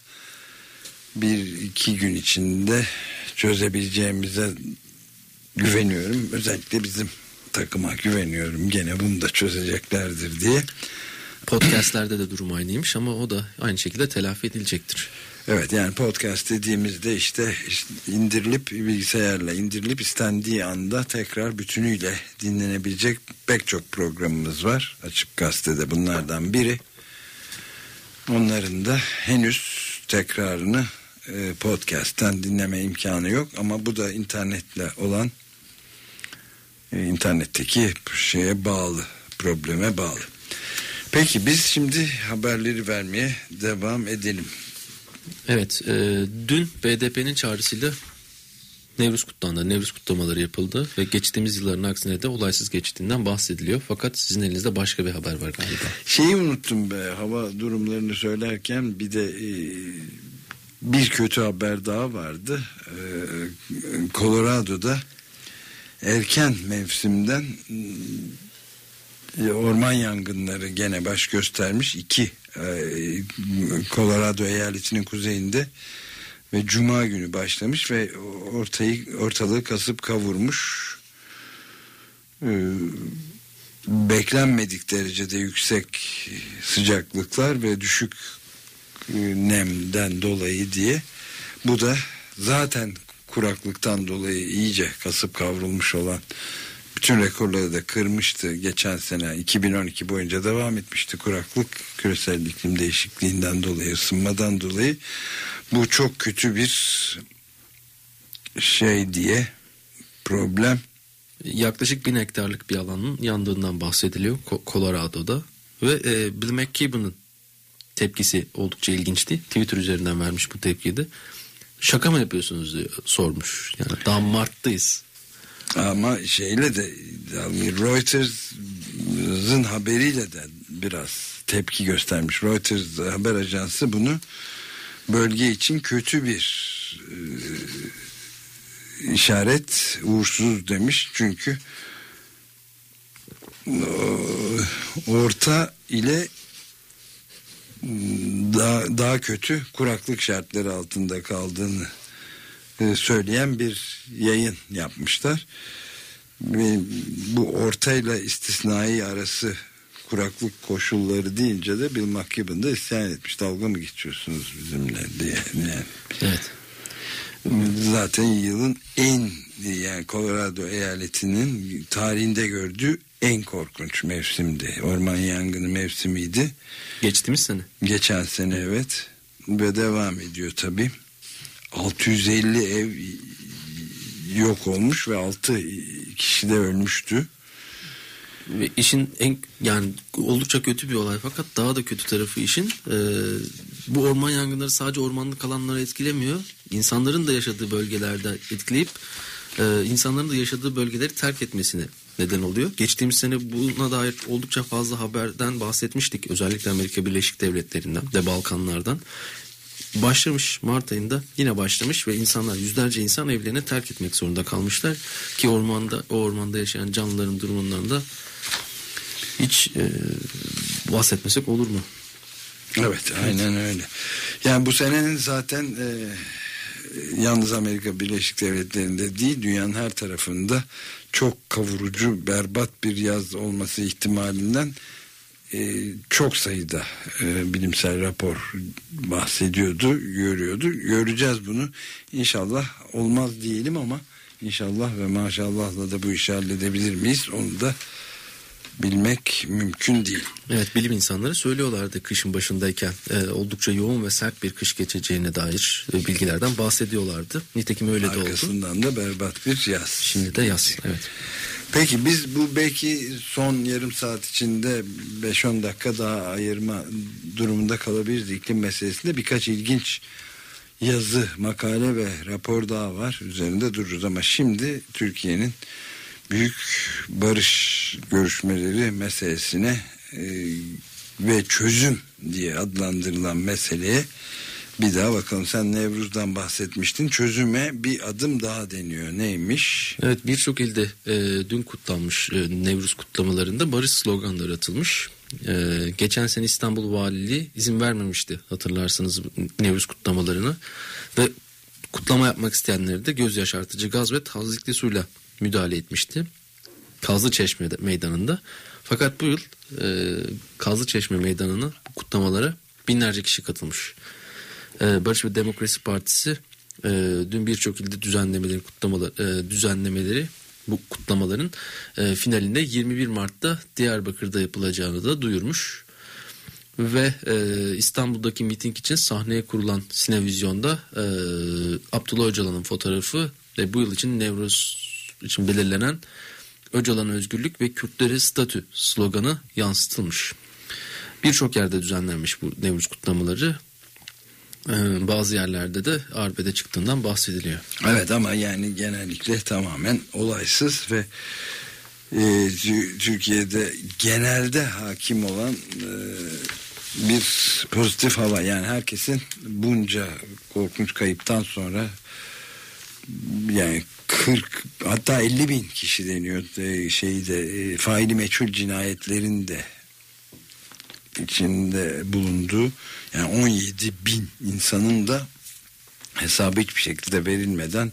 bir iki gün içinde çözebileceğimize güveniyorum. Özellikle bizim takıma güveniyorum. Gene bunu da çözeceklerdir diye. Podcastlerde de durum aynıymış ama o da aynı şekilde telafi edilecektir. Evet yani podcast dediğimizde işte, işte indirilip bilgisayarla indirilip istendiği anda tekrar bütünüyle dinlenebilecek pek çok programımız var. Açık Gazete'de bunlardan biri. Onların da henüz tekrarını e, podcast'ten dinleme imkanı yok ama bu da internetle olan e, internetteki şeye bağlı probleme bağlı. Peki biz şimdi haberleri vermeye devam edelim. Evet, e, dün BDP'nin çağrısıyla Nevruz kutlandı. Nevruz kutlamaları yapıldı ve geçtiğimiz yılların aksine de olaysız geçtiğinden bahsediliyor. Fakat sizin elinizde başka bir haber var galiba. Şeyi unuttum be hava durumlarını söylerken bir de e, bir kötü haber daha vardı. E, Colorado'da erken mevsimden e, orman yangınları gene baş göstermiş. iki e, Colorado eyaletinin kuzeyinde ve cuma günü başlamış ve ortayı ortalığı kasıp kavurmuş. E, beklenmedik derecede yüksek sıcaklıklar ve düşük e, nemden dolayı diye bu da zaten kuraklıktan dolayı iyice kasıp kavrulmuş olan bütün rekorları da kırmıştı geçen sene 2012 boyunca devam etmişti kuraklık küresel iklim değişikliğinden dolayı ısınmadan dolayı bu çok kötü bir şey diye problem Yaklaşık bin hektarlık bir alanın yandığından bahsediliyor Colorado'da. Ve e, Bill McKibben'ın tepkisi oldukça ilginçti. Twitter üzerinden vermiş bu tepkiyi de. Şaka mı yapıyorsunuz diye sormuş. Yani daha Mart'tayız. Ama şeyle de yani Reuters'ın haberiyle de biraz tepki göstermiş. Reuters haber ajansı bunu bölge için kötü bir e, işaret uğursuz demiş. Çünkü e, orta ile daha, daha kötü kuraklık şartları altında kaldığını e, söyleyen bir yayın yapmışlar. Ve bu ortayla istisnai arası kuraklık koşulları deyince de Bill McKibben da isyan etmiş. Dalga mı geçiyorsunuz bizimle diye. Yani Evet. zaten yılın en yani Colorado eyaletinin tarihinde gördüğü en korkunç mevsimdi. Orman yangını mevsimiydi. Geçtiğimiz sene. Geçen sene evet ve devam ediyor tabi. 650 ev yok olmuş ve 6 kişi de ölmüştü. Ve işin en yani oldukça kötü bir olay fakat daha da kötü tarafı işin e, bu orman yangınları sadece ormanlık alanları etkilemiyor. İnsanların da yaşadığı bölgelerde etkileyip e, insanların da yaşadığı bölgeleri terk etmesine neden oluyor. Geçtiğimiz sene buna dair oldukça fazla haberden bahsetmiştik. Özellikle Amerika Birleşik Devletleri'nden de Balkanlardan. Başlamış Mart ayında yine başlamış ve insanlar yüzlerce insan evlerini terk etmek zorunda kalmışlar ki ormanda o ormanda yaşayan canlıların durumundan da hiç e, bahsetmesek olur mu? Evet aynen öyle. Yani bu senenin zaten e, yalnız Amerika Birleşik Devletleri'nde değil dünyanın her tarafında çok kavurucu berbat bir yaz olması ihtimalinden çok sayıda e, bilimsel rapor bahsediyordu, görüyordu. Göreceğiz bunu. İnşallah olmaz diyelim ama inşallah ve maşallahla da bu işi halledebilir miyiz? Onu da bilmek mümkün değil. Evet bilim insanları söylüyorlardı kışın başındayken e, oldukça yoğun ve sert bir kış geçeceğine dair e, bilgilerden bahsediyorlardı. Nitekim öyle de oldu. Arkasından da berbat bir yaz. Şimdi de yaz. Evet. Peki biz bu belki son yarım saat içinde 5-10 dakika daha ayırma durumunda kalabiliriz iklim meselesinde. Birkaç ilginç yazı, makale ve rapor daha var. Üzerinde dururuz ama şimdi Türkiye'nin büyük barış görüşmeleri meselesine e, ve çözüm diye adlandırılan meseleye bir daha bakalım. Sen Nevruz'dan bahsetmiştin. Çözüme bir adım daha deniyor. Neymiş? Evet birçok ilde e, dün kutlanmış e, Nevruz kutlamalarında barış sloganları atılmış. E, geçen sene İstanbul Valiliği izin vermemişti hatırlarsınız Nevruz kutlamalarını ve kutlama yapmak isteyenleri de göz yaşartıcı gaz ve tazikli suyla müdahale etmişti. Kazlı Çeşme meydanında. Fakat bu yıl e, Kazlı Çeşme meydanına kutlamalara binlerce kişi katılmış. E, Barış ve Demokrasi Partisi e, dün birçok ilde düzenlemeleri kutlamaları e, düzenlemeleri bu kutlamaların e, finalinde 21 Mart'ta Diyarbakır'da yapılacağını da duyurmuş. Ve e, İstanbul'daki miting için sahneye kurulan Sinevizyon'da e, Abdullah Öcalan'ın fotoğrafı ve bu yıl için Nevruz için belirlenen Öcalan özgürlük ve Kürtlere statü sloganı yansıtılmış. Birçok yerde düzenlenmiş bu Nevruz kutlamaları. Ee, bazı yerlerde de arbede çıktığından bahsediliyor. Evet ama yani genellikle tamamen olaysız ve e, Türkiye'de genelde hakim olan e, bir pozitif hava. Yani herkesin bunca korkunç kayıptan sonra yani 40 hatta 50 bin kişi deniyor e, şeyde e, faili meçhul cinayetlerin de içinde bulunduğu yani 17 bin insanın da hesabı hiçbir şekilde verilmeden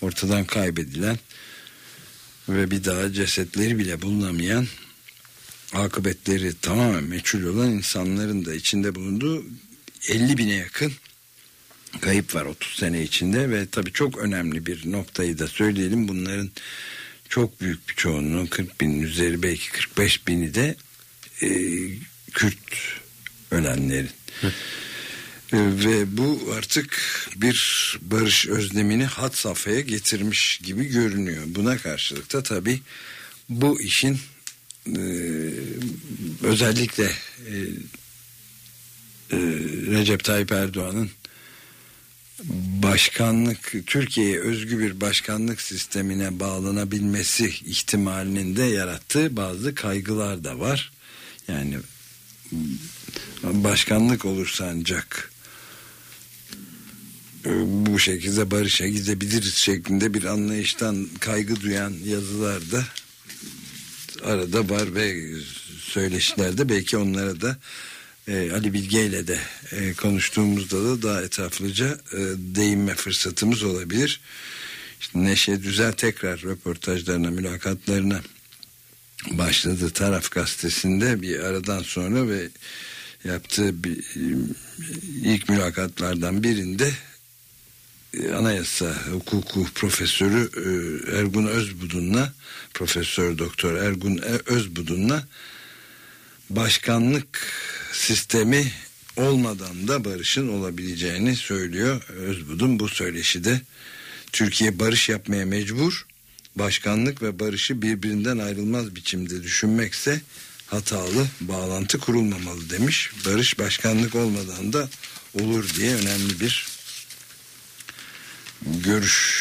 ortadan kaybedilen ve bir daha cesetleri bile bulunamayan akıbetleri tamamen meçhul olan insanların da içinde bulunduğu 50 bine yakın kayıp var 30 sene içinde ve tabii çok önemli bir noktayı da söyleyelim bunların çok büyük bir çoğunluğu 40 bin üzeri belki 45 bini de e, Kürt ölenlerin. Hı. Ve bu artık bir barış özlemini hat safhaya getirmiş gibi görünüyor. Buna karşılık da tabii bu işin e, özellikle e, e, Recep Tayyip Erdoğan'ın başkanlık Türkiye'ye özgü bir başkanlık sistemine bağlanabilmesi ihtimalinin de yarattığı bazı kaygılar da var. Yani başkanlık olursa ancak e, bu şekilde barışa gidebiliriz şeklinde bir anlayıştan kaygı duyan yazılar da arada var ve söyleşilerde belki onlara da e, Ali Bilge ile de e, konuştuğumuzda da daha etraflıca e, değinme fırsatımız olabilir. İşte Neşe Düzel tekrar röportajlarına, mülakatlarına başladı Taraf Gazetesi'nde bir aradan sonra ve yaptığı bir, ilk mülakatlardan birinde e, anayasa hukuku profesörü e, Ergun Özbudun'la profesör doktor Ergun Özbudun'la başkanlık sistemi olmadan da barışın olabileceğini söylüyor. Özbudun bu söyleşide Türkiye barış yapmaya mecbur başkanlık ve barışı birbirinden ayrılmaz biçimde düşünmekse hatalı bağlantı kurulmamalı demiş. Barış başkanlık olmadan da olur diye önemli bir görüş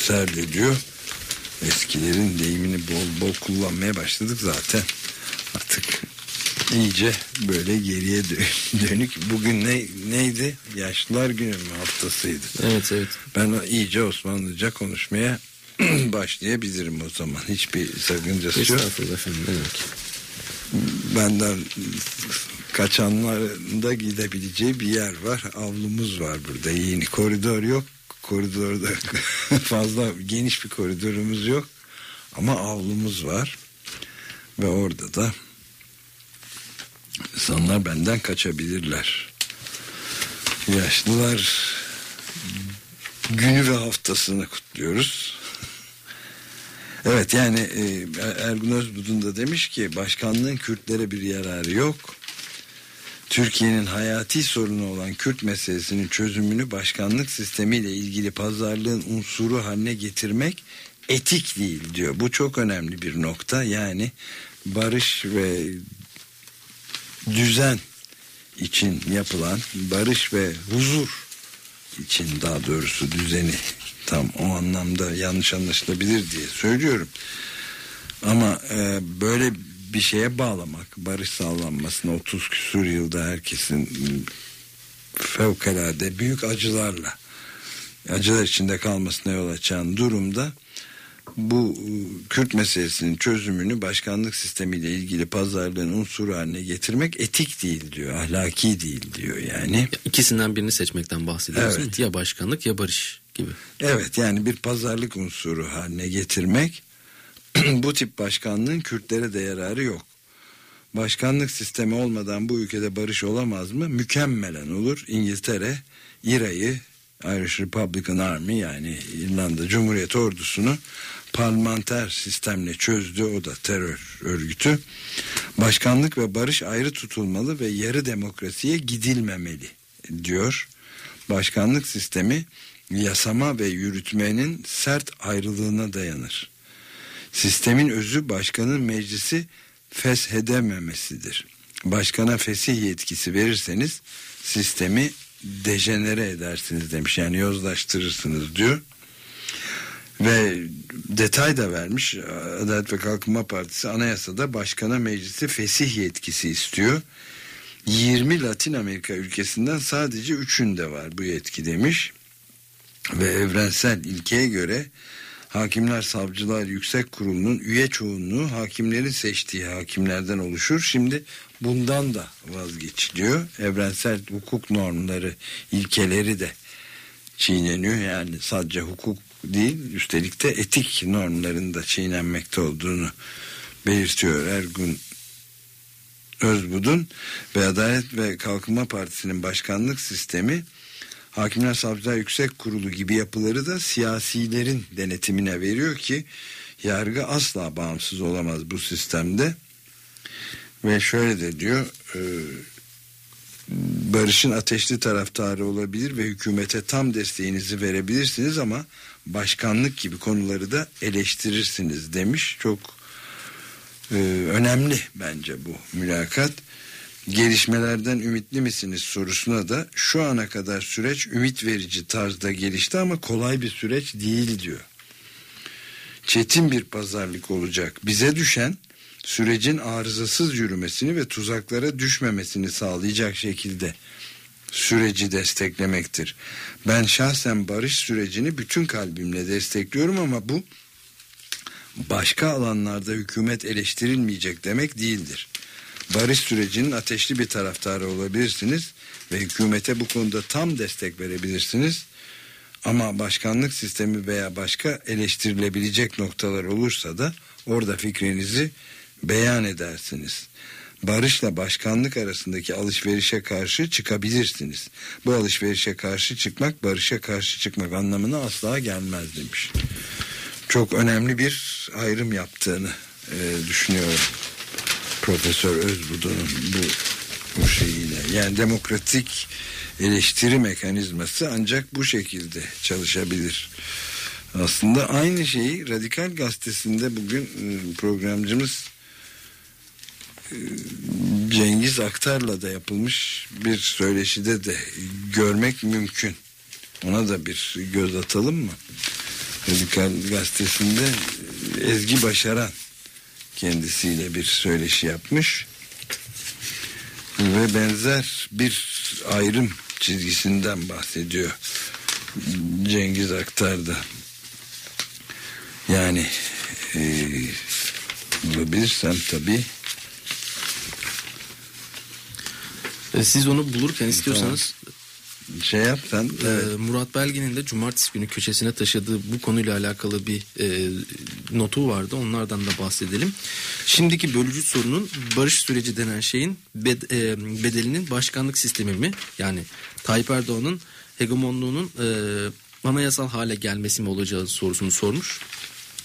serdediyor. Eskilerin deyimini bol bol kullanmaya başladık zaten. Artık iyice böyle geriye dönük. Bugün ne neydi? Yaşlılar günü mü haftasıydı? Evet evet. Ben iyice Osmanlıca konuşmaya başlayabilirim o zaman. Hiçbir sakıncası yok. Estağfurullah efendim. Demek? Benden kaçanların da gidebileceği bir yer var. Avlumuz var burada. Yeni koridor yok. Koridorda fazla geniş bir koridorumuz yok. Ama avlumuz var. Ve orada da İnsanlar benden kaçabilirler. Yaşlılar günü ve haftasını kutluyoruz. Evet yani e, Ergun Özbudun da demiş ki başkanlığın Kürtlere bir yararı yok. Türkiye'nin hayati sorunu olan Kürt meselesinin çözümünü başkanlık sistemiyle ilgili pazarlığın unsuru haline getirmek etik değil diyor. Bu çok önemli bir nokta. Yani barış ve düzen için yapılan barış ve huzur için daha doğrusu düzeni tam o anlamda yanlış anlaşılabilir diye söylüyorum. Ama e, böyle bir şeye bağlamak barış sağlanmasına 30 küsur yılda herkesin fevkalade büyük acılarla acılar içinde kalmasına yol açan durumda bu e, Kürt meselesinin çözümünü başkanlık sistemiyle ilgili pazarlığın unsuru haline getirmek etik değil diyor. Ahlaki değil diyor yani. İkisinden birini seçmekten bahsediyoruz. Evet. Ya başkanlık ya barış gibi. Evet yani bir pazarlık unsuru haline getirmek bu tip başkanlığın Kürtlere de yararı yok. Başkanlık sistemi olmadan bu ülkede barış olamaz mı? Mükemmelen olur. İngiltere İRA'yı Irish Republican Army yani İrlanda Cumhuriyet Ordusu'nu parlamenter sistemle çözdü. O da terör örgütü. Başkanlık ve barış ayrı tutulmalı ve yarı demokrasiye gidilmemeli diyor. Başkanlık sistemi yasama ve yürütmenin sert ayrılığına dayanır. Sistemin özü başkanın meclisi feshedememesidir. Başkana fesih yetkisi verirseniz sistemi dejenere edersiniz demiş. Yani yozlaştırırsınız diyor. Ve detay da vermiş. Adalet ve Kalkınma Partisi anayasada başkana meclisi fesih yetkisi istiyor. 20 Latin Amerika ülkesinden sadece 3'ünde var bu yetki demiş. Ve evrensel ilkeye göre Hakimler Savcılar Yüksek Kurulu'nun üye çoğunluğu hakimlerin seçtiği hakimlerden oluşur. Şimdi bundan da vazgeçiliyor. Evrensel hukuk normları, ilkeleri de çiğneniyor. Yani sadece hukuk değil, üstelik de etik normların da çiğnenmekte olduğunu belirtiyor Ergun Özbudun ve Adalet ve Kalkınma Partisi'nin başkanlık sistemi Hakimler Savcılar Yüksek Kurulu gibi yapıları da siyasilerin denetimine veriyor ki yargı asla bağımsız olamaz bu sistemde. Ve şöyle de diyor e, barışın ateşli taraftarı olabilir ve hükümete tam desteğinizi verebilirsiniz ama başkanlık gibi konuları da eleştirirsiniz demiş. Çok e, önemli bence bu mülakat gelişmelerden ümitli misiniz sorusuna da şu ana kadar süreç ümit verici tarzda gelişti ama kolay bir süreç değil diyor. Çetin bir pazarlık olacak. Bize düşen sürecin arızasız yürümesini ve tuzaklara düşmemesini sağlayacak şekilde süreci desteklemektir. Ben şahsen barış sürecini bütün kalbimle destekliyorum ama bu başka alanlarda hükümet eleştirilmeyecek demek değildir barış sürecinin ateşli bir taraftarı olabilirsiniz ve hükümete bu konuda tam destek verebilirsiniz. Ama başkanlık sistemi veya başka eleştirilebilecek noktalar olursa da orada fikrinizi beyan edersiniz. Barışla başkanlık arasındaki alışverişe karşı çıkabilirsiniz. Bu alışverişe karşı çıkmak barışa karşı çıkmak anlamına asla gelmez demiş. Çok önemli bir ayrım yaptığını e, düşünüyorum. Profesör Özbudu'nun bu, bu şeyiyle yani demokratik eleştiri mekanizması ancak bu şekilde çalışabilir. Aslında aynı şeyi Radikal Gazetesi'nde bugün e, programcımız e, Cengiz Aktar'la da yapılmış bir söyleşide de görmek mümkün. Ona da bir göz atalım mı? Radikal Gazetesi'nde Ezgi Başaran kendisiyle bir söyleşi yapmış ve benzer bir ayrım çizgisinden bahsediyor. Cengiz Aktar'da yani e, bulabilirsem tabi E, Siz onu bulurken istiyorsanız şey yap sen. Ee, Evet. Murat Belge'nin de cumartesi günü köşesine taşıdığı bu konuyla alakalı bir e, notu vardı. Onlardan da bahsedelim. Şimdiki bölücü sorunun barış süreci denen şeyin bed- e, bedelinin başkanlık sistemi mi? Yani Tayyip Erdoğan'ın hegemonluğunun e, anayasal hale gelmesi mi olacağı sorusunu sormuş.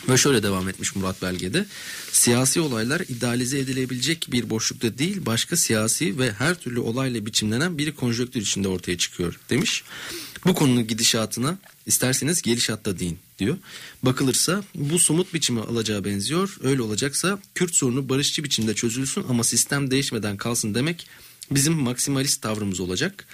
Ve şöyle devam etmiş Murat Belge'de. Siyasi olaylar idealize edilebilecek bir boşlukta değil başka siyasi ve her türlü olayla biçimlenen bir konjonktür içinde ortaya çıkıyor demiş. Bu konunun gidişatına isterseniz gelişatta deyin diyor. Bakılırsa bu somut biçimi alacağı benziyor. Öyle olacaksa Kürt sorunu barışçı biçimde çözülsün ama sistem değişmeden kalsın demek bizim maksimalist tavrımız olacak.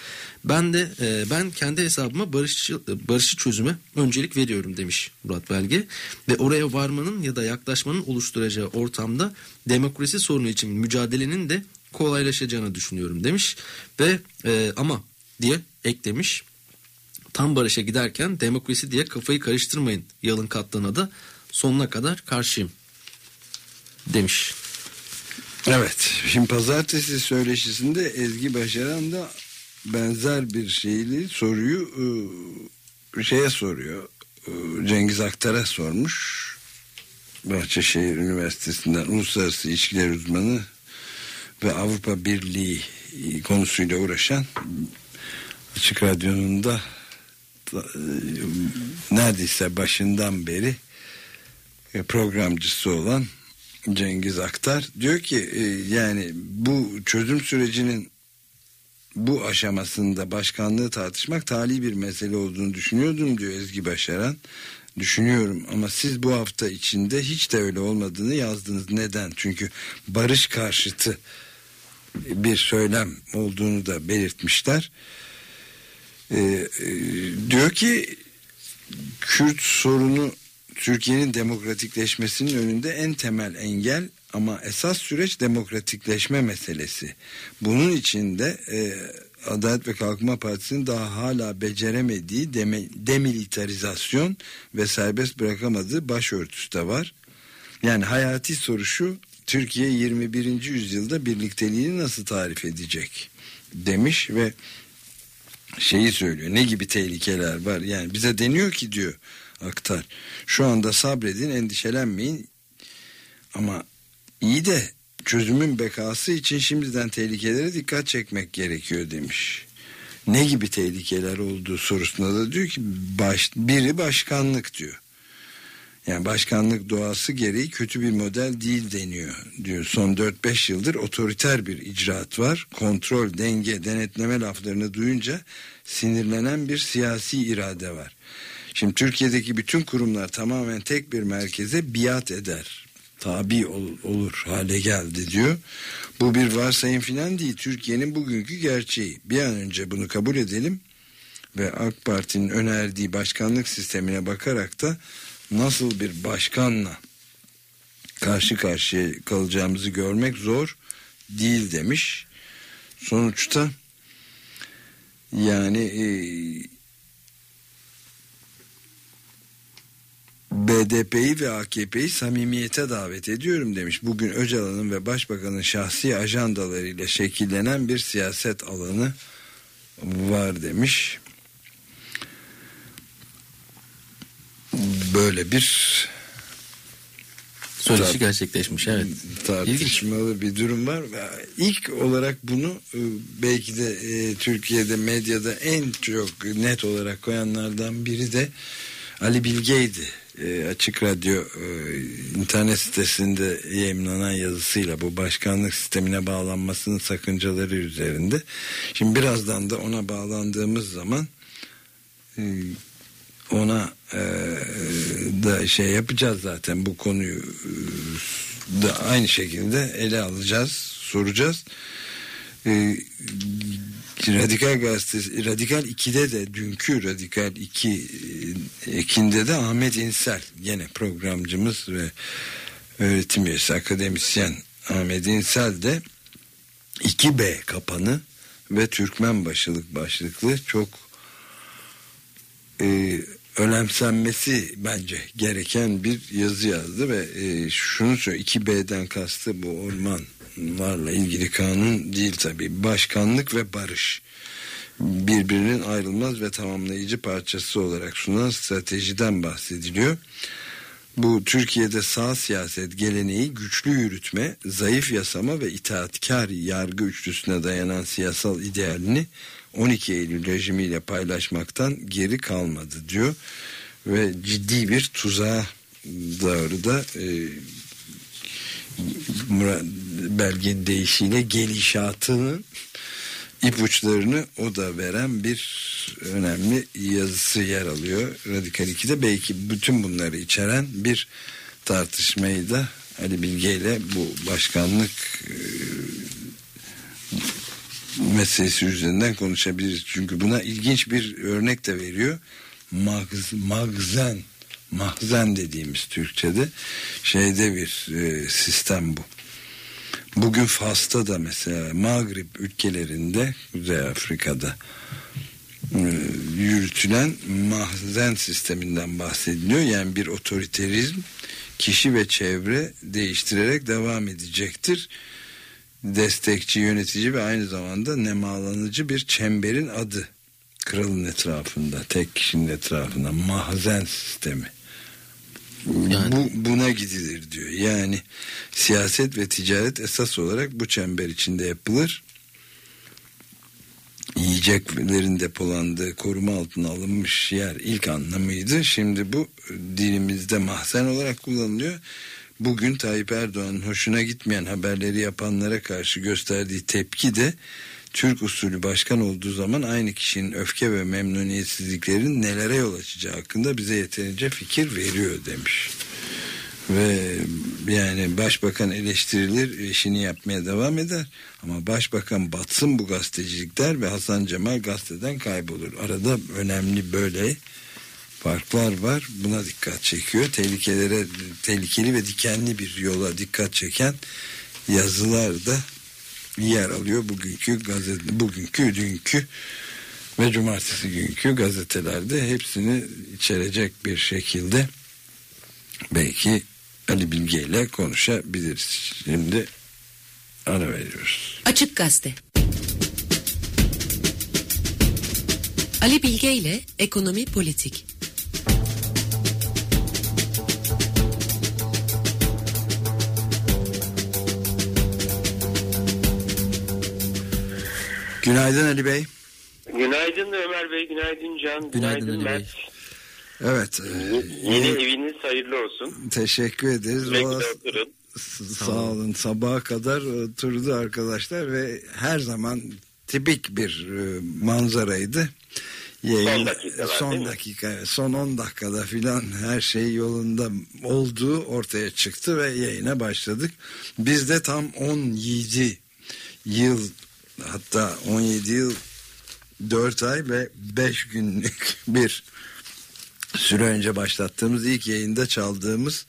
Ben de e, ben kendi hesabıma barışçı barışçı çözüme öncelik veriyorum demiş Murat Belge ve oraya varmanın ya da yaklaşmanın oluşturacağı ortamda demokrasi sorunu için mücadelenin de kolaylaşacağını düşünüyorum demiş ve e, ama diye eklemiş. Tam barışa giderken demokrasi diye kafayı karıştırmayın yalın katlığına da sonuna kadar karşıyım demiş. Evet. Şimdi pazartesi söyleşisinde Ezgi Başaran da benzer bir şeyli soruyu e, şeye soruyor. E, Cengiz Aktar'a sormuş. Bahçeşehir Üniversitesi'nden uluslararası ilişkiler uzmanı ve Avrupa Birliği konusuyla uğraşan Açık Radyo'nun da e, neredeyse başından beri programcısı olan Cengiz Aktar diyor ki e, yani bu çözüm sürecinin bu aşamasında başkanlığı tartışmak tali bir mesele olduğunu düşünüyordum diyor Ezgi Başaran. Düşünüyorum ama siz bu hafta içinde hiç de öyle olmadığını yazdınız. Neden? Çünkü barış karşıtı bir söylem olduğunu da belirtmişler. Ee, diyor ki Kürt sorunu Türkiye'nin demokratikleşmesinin önünde en temel engel ama esas süreç demokratikleşme meselesi. Bunun için de e, Adalet ve Kalkınma Partisi'nin daha hala beceremediği deme, demilitarizasyon ve serbest bırakamadığı başörtüsü de var. Yani hayati soru şu Türkiye 21. yüzyılda birlikteliğini nasıl tarif edecek demiş ve şeyi söylüyor ne gibi tehlikeler var yani bize deniyor ki diyor Aktar şu anda sabredin endişelenmeyin ama iyi de çözümün bekası için şimdiden tehlikelere dikkat çekmek gerekiyor demiş. Ne gibi tehlikeler olduğu sorusuna da diyor ki baş, biri başkanlık diyor. Yani başkanlık doğası gereği kötü bir model değil deniyor diyor. Son 4-5 yıldır otoriter bir icraat var. Kontrol, denge, denetleme laflarını duyunca sinirlenen bir siyasi irade var. Şimdi Türkiye'deki bütün kurumlar tamamen tek bir merkeze biat eder. Tabi ol, olur hale geldi diyor. Bu bir varsayım filan değil. Türkiye'nin bugünkü gerçeği. Bir an önce bunu kabul edelim ve AK Parti'nin önerdiği başkanlık sistemine bakarak da nasıl bir başkanla karşı karşıya kalacağımızı görmek zor değil demiş. Sonuçta yani e, BDP'yi ve AKP'yi samimiyete davet ediyorum demiş. Bugün Öcalan'ın ve Başbakan'ın şahsi ajandalarıyla şekillenen bir siyaset alanı var demiş. Böyle bir Söyleşi gerçekleşmiş evet. İlginç. tartışmalı bir durum var. İlk olarak bunu e, belki de e, Türkiye'de medyada en çok net olarak koyanlardan biri de Ali Bilge'ydi. E, Açık Radyo e, internet sitesinde yayınlanan yazısıyla bu başkanlık sistemine bağlanmasının sakıncaları üzerinde. Şimdi birazdan da ona bağlandığımız zaman e, ona da şey yapacağız zaten bu konuyu da aynı şekilde ele alacağız soracağız Radikal Gazetesi Radikal 2'de de dünkü Radikal 2 e, ekinde de Ahmet İnsel gene programcımız ve öğretim üyesi akademisyen Ahmet İnsel de 2B kapanı ve Türkmen başılık başlıklı çok e, önemsenmesi bence gereken bir yazı yazdı ve e, şunu söylüyor 2B'den kastı bu ormanlarla ilgili kanun değil tabi başkanlık ve barış birbirinin ayrılmaz ve tamamlayıcı parçası olarak sunan stratejiden bahsediliyor. Bu Türkiye'de sağ siyaset geleneği güçlü yürütme, zayıf yasama ve itaatkar yargı üçlüsüne dayanan siyasal idealini 12 Eylül rejimiyle paylaşmaktan geri kalmadı diyor. Ve ciddi bir tuzağa doğru da e, Belge deyişiyle gelişatının ipuçlarını o da veren bir önemli yazısı yer alıyor. Radikal 2'de belki bütün bunları içeren bir tartışmayı da Ali Bilge ile bu başkanlık e, meselesi üzerinden konuşabiliriz. Çünkü buna ilginç bir örnek de veriyor. Magz, magzen, mahzen dediğimiz Türkçe'de şeyde bir e, sistem bu. Bugün Fas'ta da mesela Mağrip ülkelerinde Kuzey Afrika'da e, yürütülen mahzen sisteminden bahsediliyor. Yani bir otoriterizm kişi ve çevre değiştirerek devam edecektir. Destekçi, yönetici ve aynı zamanda nemalanıcı bir çemberin adı. Kralın etrafında, tek kişinin etrafında mahzen sistemi. Yani- Bu, buna gidilir diyor. Yani siyaset ve ticaret esas olarak bu çember içinde yapılır. Yiyeceklerin depolandığı koruma altına alınmış yer ilk anlamıydı. Şimdi bu dilimizde mahzen olarak kullanılıyor. Bugün Tayyip Erdoğan'ın hoşuna gitmeyen haberleri yapanlara karşı gösterdiği tepki de Türk usulü başkan olduğu zaman aynı kişinin öfke ve memnuniyetsizliklerin nelere yol açacağı hakkında bize yeterince fikir veriyor demiş. Ve yani başbakan eleştirilir işini yapmaya devam eder ama başbakan batsın bu gazetecilikler ve Hasan Cemal gazeteden kaybolur. Arada önemli böyle farklar var. Buna dikkat çekiyor. Tehlikelere tehlikeli ve dikenli bir yola dikkat çeken yazılar da yer alıyor bugünkü gazete bugünkü dünkü ve cumartesi günkü gazetelerde hepsini içerecek bir şekilde belki Ali Bilge ile konuşabiliriz. Şimdi ara veriyoruz. Açık Gazete. Ali Bilge ile Ekonomi Politik. Günaydın Ali Bey. Günaydın Ömer Bey, günaydın Can, Günaydın Ali Bey. Mert. Evet. e, Yeni yeni- eviniz hayırlı olsun. teşekkür ederiz. Valla sağ olun. Sabaha kadar oturdu arkadaşlar ve her zaman tipik bir e, manzaraydı. Son dakikalar, son dakika, son 10 dakikada filan her şey yolunda olduğu ortaya çıktı ve yayına başladık. Biz de tam 17 yıl hatta 17 yıl 4 ay ve 5 günlük bir süre önce başlattığımız ilk yayında çaldığımız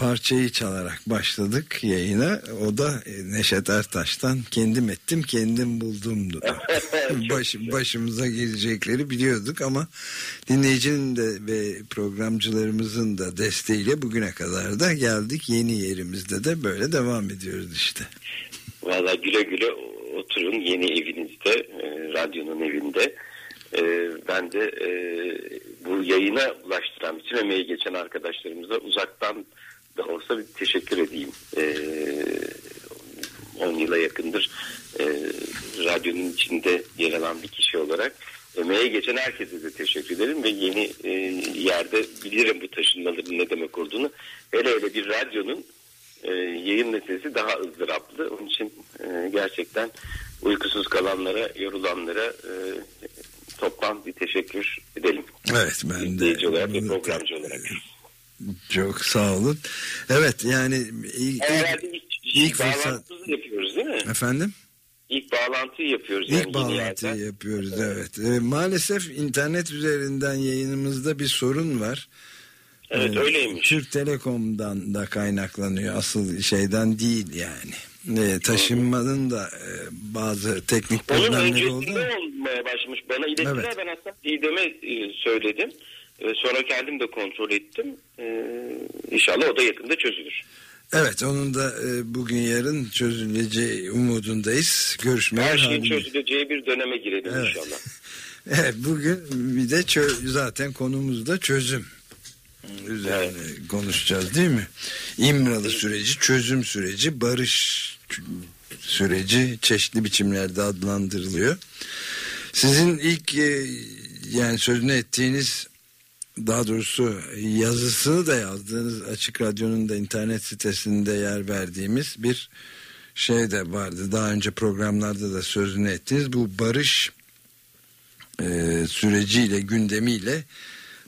parçayı çalarak başladık yayına. O da e, Neşet Ertaş'tan kendim ettim kendim buldumdu. Baş, başımıza gelecekleri biliyorduk ama dinleyicinin de ve programcılarımızın da desteğiyle bugüne kadar da geldik. Yeni yerimizde de böyle devam ediyoruz işte. Valla güle güle oturun yeni evinizde, e, radyonun evinde. E, ben de e, bu yayına ulaştıran, bütün emeği geçen arkadaşlarımıza uzaktan da olsa bir teşekkür edeyim. E, 10 yıla yakındır e, radyonun içinde yer alan bir kişi olarak emeği geçen herkese de teşekkür ederim ve yeni e, yerde bilirim bu taşınmaların ne demek olduğunu. Hele hele bir radyonun e, yayın meselesi daha ızdıraplı. Onun için e, gerçekten uykusuz kalanlara, yorulanlara e, toplam bir teşekkür edelim. Evet ben de. İzleyici olarak ve programcı olarak. Çok sağ olun. Evet yani ilk, Herhalde ilk, ilk fırsat- bağlantıyı yapıyoruz değil mi? efendim? İlk bağlantıyı yapıyoruz. yani İlk yeni bağlantıyı yerden. yapıyoruz evet. Ee, maalesef internet üzerinden yayınımızda bir sorun var. Evet Ee, öyleymiş. Türk Telekom'dan da kaynaklanıyor. Asıl şeyden değil yani. Ee, taşınmanın da e, bazı teknik Onun problemleri oldu. ama- olmaya başlamış. Bana ilettiler Evet. ben hatta Didem'e e, söyledim. E, sonra kendim de kontrol ettim. E, inşallah o da yakında çözülür. Evet onun da e, bugün yarın çözüleceği umudundayız. Görüşmeler Her şeyin halinde. çözüleceği bir döneme girelim Evet. inşallah. Evet bugün bir de zaten konumuz da çözüm üzerine konuşacağız değil mi? İmralı süreci, çözüm süreci, barış süreci çeşitli biçimlerde adlandırılıyor. Sizin ilk e, yani sözünü ettiğiniz daha doğrusu yazısını da yazdığınız Açık Radyo'nun da internet sitesinde yer verdiğimiz bir şey de vardı. Daha önce programlarda da sözünü ettiğiniz bu barış e, süreciyle gündemiyle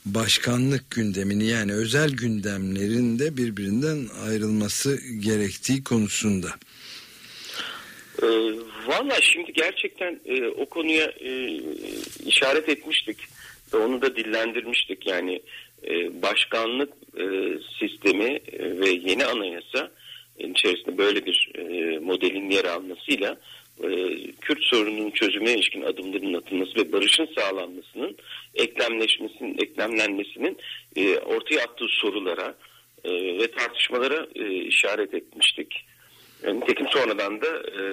başkanlık gündemini yani özel gündemlerin de birbirinden ayrılması gerektiği konusunda. Ee, Valla şimdi gerçekten e, o konuya e, işaret etmiştik ve onu da dillendirmiştik. Yani e, başkanlık e, sistemi e, ve yeni anayasa içerisinde böyle bir e, modelin yer almasıyla e, Kürt sorununun çözümüne ilişkin adımların atılması ve barışın sağlanmasının eklemleşmesinin, eklemlenmesinin e, ortaya attığı sorulara e, ve tartışmalara e, işaret etmiştik. E, Nitekim sonradan da e,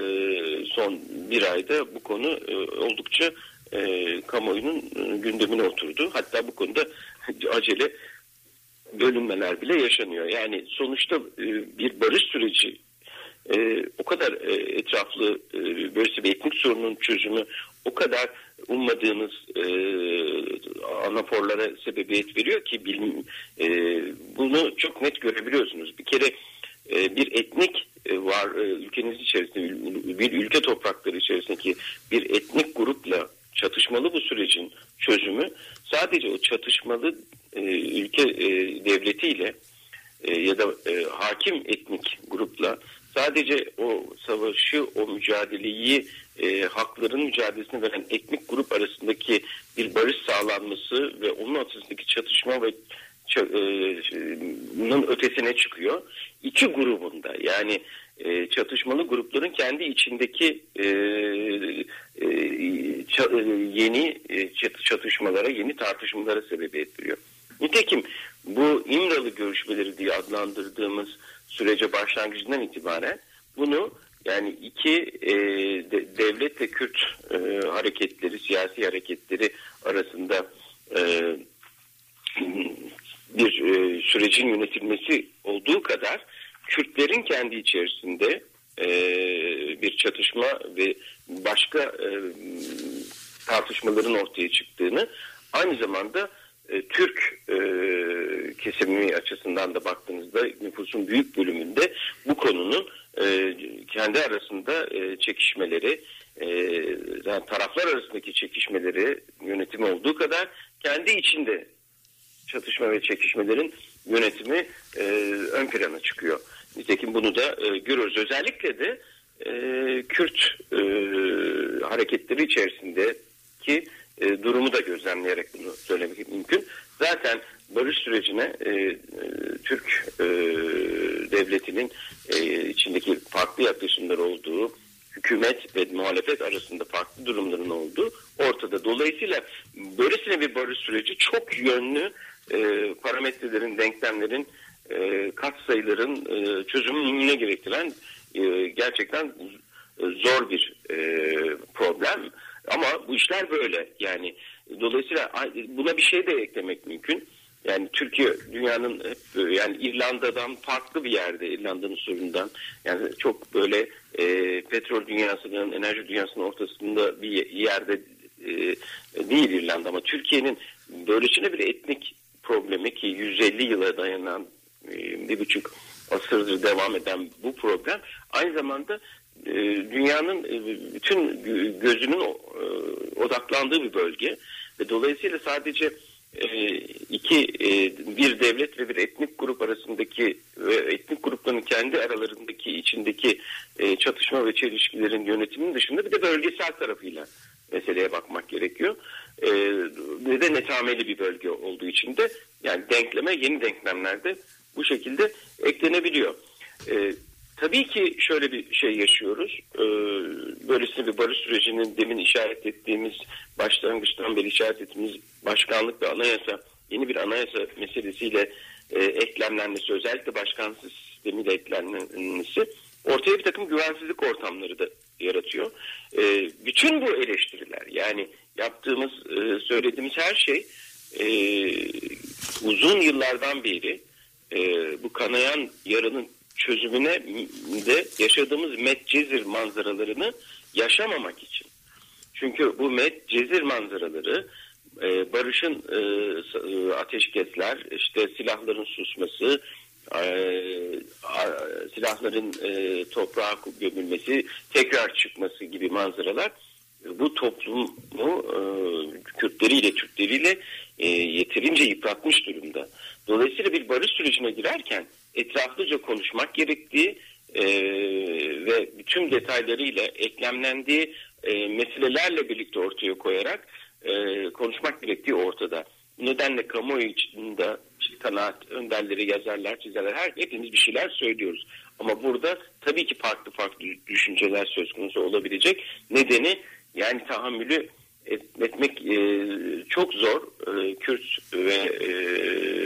son bir ayda bu konu e, oldukça e, kamuoyunun e, gündemine oturdu. Hatta bu konuda acele bölünmeler bile yaşanıyor. Yani sonuçta e, bir barış süreci e, o kadar e, etraflı e, böylesi bir etnik sorunun çözümü o kadar ummadığınız e, anaforlara sebebiyet veriyor ki bilim, e, bunu çok net görebiliyorsunuz. Bir kere e, bir etnik e, var e, ülkeniz içerisinde bir ülke toprakları içerisindeki bir etnik grupla çatışmalı bu sürecin çözümü sadece o çatışmalı e, ülke e, devletiyle e, ya da e, hakim etnik grupla sadece o savaşı, o mücadeleyi, e, hakların mücadelesini veren etnik grup arasındaki bir barış sağlanması ve onun arasındaki çatışma ve ça- e, bunun ötesine çıkıyor. İki grubunda yani e, çatışmalı grupların kendi içindeki e, e, e, yeni e, çat- çatışmalara, yeni tartışmalara sebebiyet veriyor. Nitekim bu İmralı görüşmeleri diye adlandırdığımız sürece başlangıcından itibaren bunu yani iki e, de- devlet ve Kürt e, hareketleri, siyasi hareketleri arasında e, bir e, sürecin yönetilmesi olduğu kadar Kürtlerin kendi içerisinde e, bir çatışma ve başka e, tartışmaların ortaya çıktığını aynı zamanda e, Türk e, kesimi açısından da baktığınızda nüfusun büyük bölümünde bu konunun e, kendi arasında e, çekişmeleri yani taraflar arasındaki çekişmeleri yönetimi olduğu kadar kendi içinde çatışma ve çekişmelerin yönetimi ön plana çıkıyor. Nitekim bunu da e, görüyoruz. Özellikle de e, Kürt e, hareketleri içerisindeki e, durumu da gözlemleyerek bunu söylemek mümkün. Zaten barış sürecine e, e, Türk e, devletinin e, içindeki farklı yaklaşımlar olduğu, hükümet ve muhalefet arasında farklı durumların olduğu ortada. Dolayısıyla böylesine bir barış süreci çok yönlü e, parametrelerin, denklemlerin, e, katsayıların e, çözümünü gerektiren e, gerçekten z- zor bir e, problem. Ama bu işler böyle. Yani dolayısıyla buna bir şey de eklemek mümkün. Yani Türkiye dünyanın yani İrlanda'dan farklı bir yerde İrlanda'nın sorunundan yani çok böyle e, petrol dünyasının enerji dünyasının ortasında bir yerde e, değil İrlanda ama Türkiye'nin böylesine bir etnik problemi ki 150 yıla dayanan e, bir buçuk asırdır devam eden bu problem aynı zamanda dünyanın e, bütün gö- gözünün e, odaklandığı bir bölge ve dolayısıyla sadece e, iki e, bir devlet ve bir etnik grup arasındaki ve etnik grupların kendi aralarındaki içindeki e, çatışma ve çelişkilerin yönetiminin dışında bir de bölgesel tarafıyla meseleye bakmak gerekiyor. E, ve de netameli bir bölge olduğu için de yani denkleme yeni denklemlerde bu şekilde eklenebiliyor. Tabii ki şöyle bir şey yaşıyoruz. E, böylesine bir barış sürecinin demin işaret ettiğimiz başlangıçtan beri işaret ettiğimiz başkanlık ve anayasa yeni bir anayasa meselesiyle e, eklemlenmesi özellikle başkansız sistemiyle eklemlenmesi ortaya bir takım güvensizlik ortamları da yaratıyor. E, bütün bu eleştiriler yani yaptığımız e, söylediğimiz her şey e, uzun yıllardan beri bu kanayan yaranın çözümüne de yaşadığımız Medcezir manzaralarını yaşamamak için. Çünkü bu Medcezir manzaraları e, barışın e, e, ateşkesler, işte silahların susması, e, silahların e, toprağa gömülmesi, tekrar çıkması gibi manzaralar e, bu toplumu e, Kürtleriyle, Türkleriyle e, yeterince yıpratmış durumda. Dolayısıyla bir barış sürecine girerken etraflıca konuşmak gerektiği e, ve bütün detaylarıyla eklemlendiği e, meselelerle birlikte ortaya koyarak e, konuşmak gerektiği ortada. Bu nedenle kamuoyu içinde kanaat önderleri, yazarlar, çizerler her, hepimiz bir şeyler söylüyoruz. Ama burada tabii ki farklı farklı düşünceler söz konusu olabilecek. Nedeni yani tahammülü et- etmek e, çok zor. E, Kürt ve e,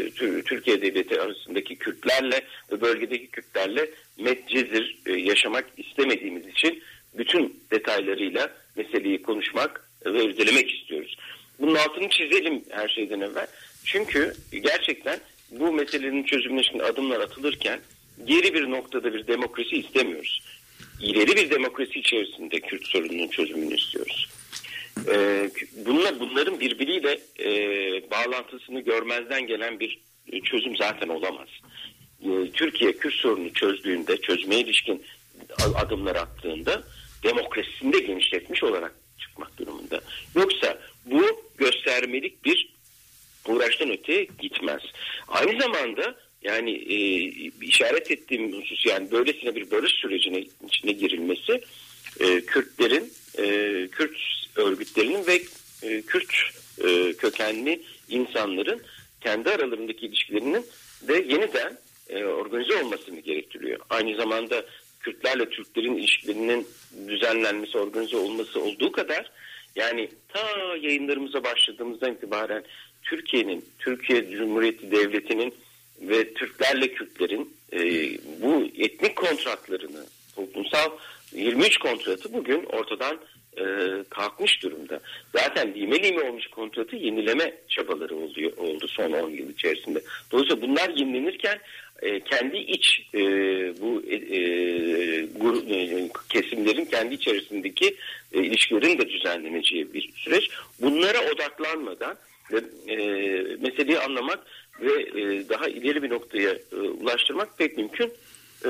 Tür- Türkiye Devleti arasındaki Kürtlerle ve bölgedeki Kürtlerle Medcezir e, yaşamak istemediğimiz için bütün detaylarıyla meseleyi konuşmak ve irdelemek istiyoruz. Bunun altını çizelim her şeyden evvel. Çünkü gerçekten bu meselenin çözümüne için adımlar atılırken geri bir noktada bir demokrasi istemiyoruz. İleri bir demokrasi içerisinde Kürt sorununun çözümünü istiyoruz. Ee, bunlar bunların birbiriyle e, bağlantısını görmezden gelen bir e, çözüm zaten olamaz. Ee, Türkiye Kürt sorununu çözdüğünde, çözmeye ilişkin adımlar attığında demokrasisini de genişletmiş olarak çıkmak durumunda. Yoksa bu göstermelik bir uğraştan öteye gitmez. Aynı zamanda yani e, işaret ettiğim husus yani böylesine bir barış sürecine içine girilmesi e, Kürtlerin, e, Kürt örgütlerinin ve e, Kürt e, kökenli insanların kendi aralarındaki ilişkilerinin de yeniden e, organize olmasını gerektiriyor. Aynı zamanda Kürtlerle Türklerin ilişkilerinin düzenlenmesi, organize olması olduğu kadar yani ta yayınlarımıza başladığımızdan itibaren Türkiye'nin, Türkiye Cumhuriyeti Devleti'nin ve Türklerle Kürtlerin e, bu etnik kontratlarını, toplumsal 23 kontratı bugün ortadan e, kalkmış durumda. Zaten lime lime olmuş kontratı yenileme çabaları oluyor, oldu son 10 yıl içerisinde. Dolayısıyla bunlar yenilenirken e, kendi iç e, bu e, e, gru- e, kesimlerin kendi içerisindeki e, ilişkilerin de düzenleneceği bir süreç. Bunlara odaklanmadan ve e, meseleyi anlamak ve e, daha ileri bir noktaya e, ulaştırmak pek mümkün e,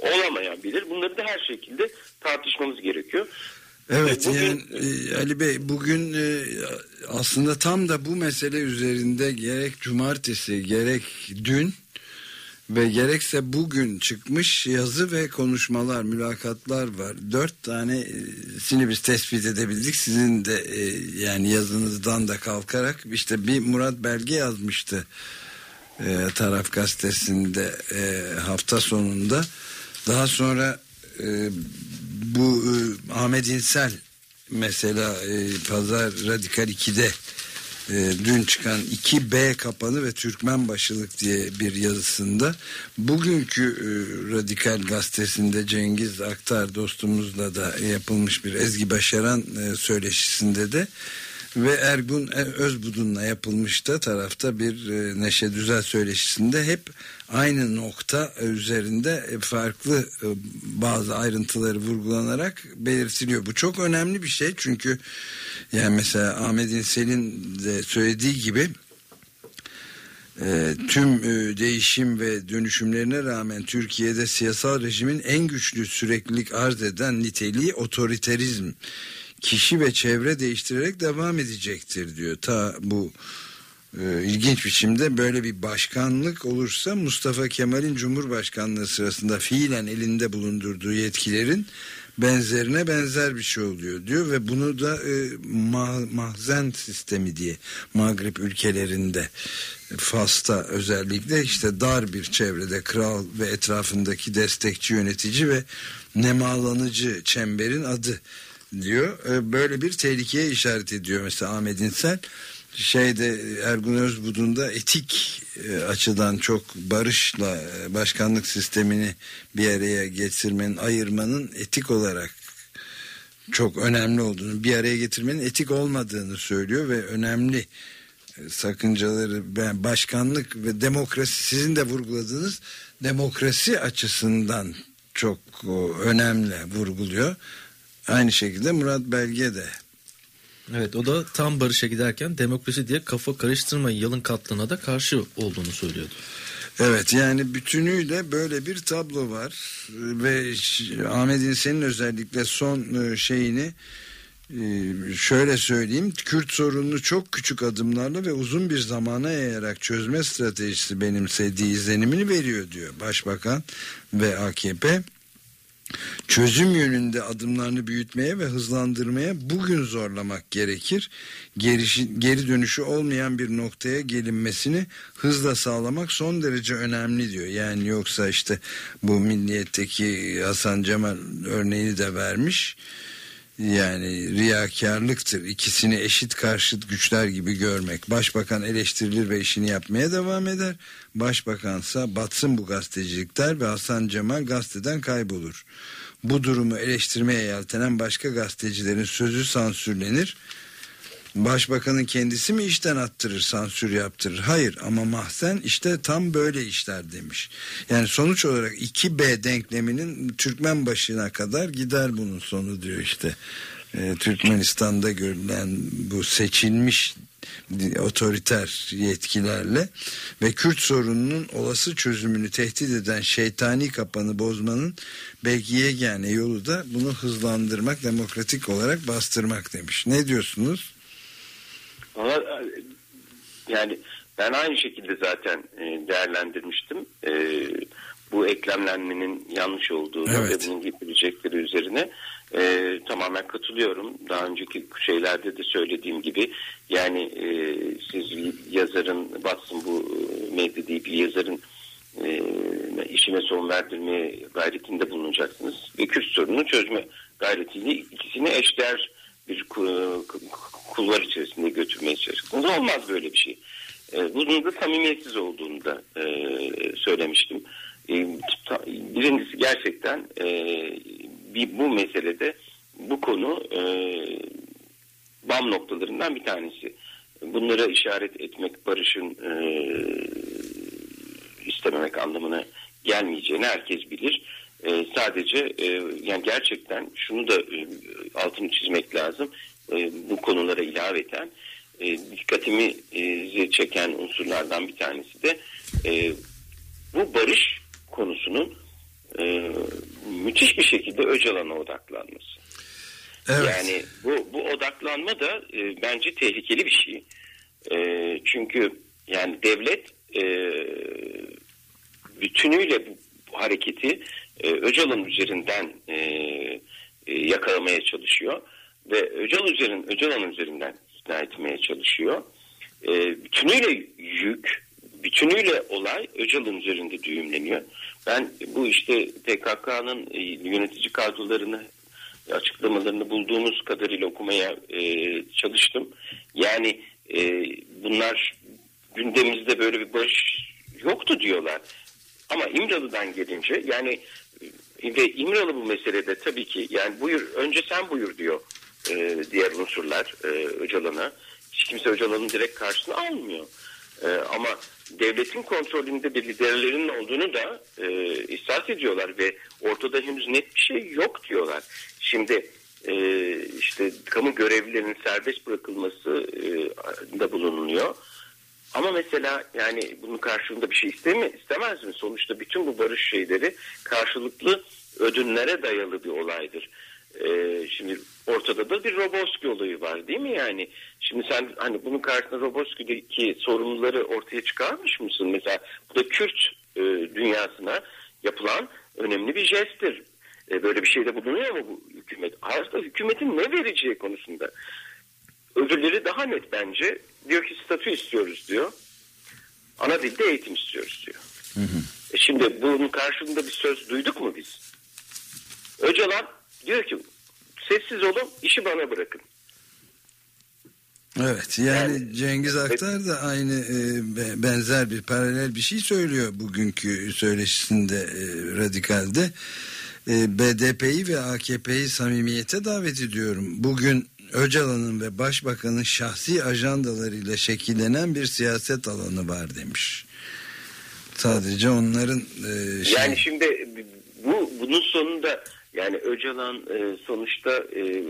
olamayabilir. Bunları da her şekilde tartışmamız gerekiyor. Evet Bugün- yani e, Ali Bey bugün e, aslında tam da bu mesele üzerinde gerek cumartesi gerek dün ve gerekse bugün çıkmış yazı ve konuşmalar, mülakatlar var. Dört tanesini biz tespit edebildik. Sizin de e, yani yazınızdan da kalkarak işte bir Murat Belge yazmıştı e, Taraf Gazetesi'nde e, hafta sonunda. Daha sonra e, bu e, Ahmet İnsel mesela e, Pazar Radikal 2'de e, dün çıkan 2B kapanı ve Türkmen başılık diye bir yazısında bugünkü e, Radikal gazetesinde Cengiz Aktar dostumuzla da yapılmış bir Ezgi Başaran e, söyleşisinde de ve Ergun Özbudun'la yapılmış da tarafta bir e, Neşe Düzel söyleşisinde hep aynı nokta üzerinde e, farklı e, bazı ayrıntıları vurgulanarak belirtiliyor. Bu çok önemli bir şey çünkü yani mesela Ahmet İnsel'in de söylediği gibi e, tüm e, değişim ve dönüşümlerine rağmen Türkiye'de siyasal rejimin en güçlü süreklilik arz eden niteliği otoriterizm kişi ve çevre değiştirerek devam edecektir diyor. Ta bu e, ilginç biçimde böyle bir başkanlık olursa Mustafa Kemal'in Cumhurbaşkanlığı sırasında fiilen elinde bulundurduğu yetkilerin benzerine benzer bir şey oluyor diyor ve bunu da e, ma- mahzen sistemi diye Mağrip ülkelerinde Fas'ta özellikle işte dar bir çevrede kral ve etrafındaki destekçi yönetici ve nemalanıcı çemberin adı diyor. E, Böyle bir tehlikeye işaret ediyor mesela Ahmet İnsel. şeyde Ergun Özbudun da etik e, açıdan çok barışla e, başkanlık sistemini bir araya getirmenin, ayırmanın etik olarak çok önemli olduğunu, bir araya getirmenin etik olmadığını söylüyor ve önemli sakıncaları ben başkanlık ve demokrasi sizin de vurguladığınız demokrasi açısından çok önemli vurguluyor. Aynı şekilde Murat Belge de. Evet o da tam barışa giderken demokrasi diye kafa karıştırmayın yalın katlığına da karşı olduğunu söylüyordu. Evet yani bütünüyle böyle bir tablo var. Ve Ahmet'in senin özellikle son e, şeyini e, şöyle söyleyeyim Kürt sorununu çok küçük adımlarla ve uzun bir zamana yayarak çözme stratejisi benimsediği izlenimini veriyor diyor Başbakan ve AKP çözüm yönünde adımlarını büyütmeye ve hızlandırmaya bugün zorlamak gerekir. Gerişi, geri dönüşü olmayan bir noktaya gelinmesini hızla sağlamak son derece önemli diyor. Yani yoksa işte bu milliyetteki Hasan Cemal örneğini de vermiş. Yani riyakarlıktır. İkisini eşit karşıt güçler gibi görmek. Başbakan eleştirilir ve işini yapmaya devam eder. Başbakansa batsın bu gazetecilik ve Hasan Cemal gazeteden kaybolur. Bu durumu eleştirmeye yeltenen başka gazetecilerin sözü sansürlenir. Başbakanın kendisi mi işten attırır, sansür yaptırır? Hayır ama mahzen işte tam böyle işler demiş. Yani sonuç olarak 2B denkleminin Türkmen başına kadar gider bunun sonu diyor işte. Ee, Türkmenistan'da görülen bu seçilmiş otoriter yetkilerle ve Kürt sorununun olası çözümünü tehdit eden şeytani kapanı bozmanın belki yegane yolu da bunu hızlandırmak, demokratik olarak bastırmak demiş. Ne diyorsunuz? Ama e, yani ben aynı şekilde zaten e, değerlendirmiştim. E, bu eklemlenmenin yanlış olduğunu Evet. ve bunun getirecekleri üzerine e, tamamen katılıyorum. Daha önceki şeylerde de söylediğim gibi yani e, siz yazarın batsın bu medya deyip yazarın e, işine son verdirmeye gayretinde bulunacaksınız. Ve Kürt sorununu çözme gayretiyle ikisini eşdeğer bir ku- ku- kulvar içerisinde götürmeye çalışacaksınız. Olmaz böyle bir şey. E, bunun da samimiyetsiz olduğunu da e, söylemiştim. E, ta- birincisi gerçekten e, bir, bu meselede bu konu e, bam noktalarından bir tanesi. Bunlara işaret etmek barışın istememek anlamına gelmeyeceğini herkes bilir. Sadece yani gerçekten şunu da altını çizmek lazım. E, bu konulara ilaveten e, dikkatimi e, çeken unsurlardan bir tanesi de e, bu barış konusunun e, müthiş bir şekilde Öcalan'a odaklanması. Evet. Yani bu, bu odaklanma da e, bence tehlikeli bir şey. E, çünkü yani devlet e, bütünüyle bu, hareketi e, Öcalan üzerinden e, e, yakalamaya çalışıyor ve Öcalan üzerinden Öcalan üzerinden ikna etmeye çalışıyor. E, bütünüyle yük, bütünüyle olay Öcalan üzerinde düğümleniyor. Ben bu işte PKK'nın e, yönetici kadrolarını açıklamalarını bulduğumuz kadarıyla okumaya e, çalıştım. Yani e, bunlar gündemimizde böyle bir barış yoktu diyorlar. Ama İmralı'dan gelince yani e, ve İmralı bu meselede tabii ki yani buyur önce sen buyur diyor e, diğer unsurlar e, Öcalan'a. Hiç kimse Öcalan'ın direkt karşısına almıyor. E, ama devletin kontrolünde bir liderlerin olduğunu da e, ihsas ediyorlar ve ortada henüz net bir şey yok diyorlar. Şimdi e, işte kamu görevlilerinin serbest bırakılması e, da bulunuyor. Ama mesela yani bunun karşılığında bir şey istemi, istemez mi? Sonuçta bütün bu barış şeyleri karşılıklı ödünlere dayalı bir olaydır. Ee, şimdi ortada da bir Roboski olayı var değil mi yani? Şimdi sen hani bunun karşısında Roboski'deki sorumluları ortaya çıkarmış mısın? Mesela bu da Kürt e, dünyasına yapılan önemli bir jesttir. E, böyle bir şeyde bulunuyor mu bu hükümet? Aslında hükümetin ne vereceği konusunda. Öbürleri daha net bence. Diyor ki statü istiyoruz diyor. Ana dilde eğitim istiyoruz diyor. E şimdi bunun karşılığında bir söz duyduk mu biz? Öcalan diyor ki sessiz olun işi bana bırakın. Evet yani, Yani- Cengiz Aktar da aynı e, be- benzer bir paralel bir şey söylüyor bugünkü söyleşisinde e, radikalde. E, BDP'yi ve AKP'yi samimiyete davet ediyorum. Bugün Öcalan'ın ve Başbakan'ın şahsi ajandalarıyla şekillenen bir siyaset alanı var demiş. Sadece onların e, şey, Yani şimdi bu bunun sonunda yani Öcalan e, sonuçta e,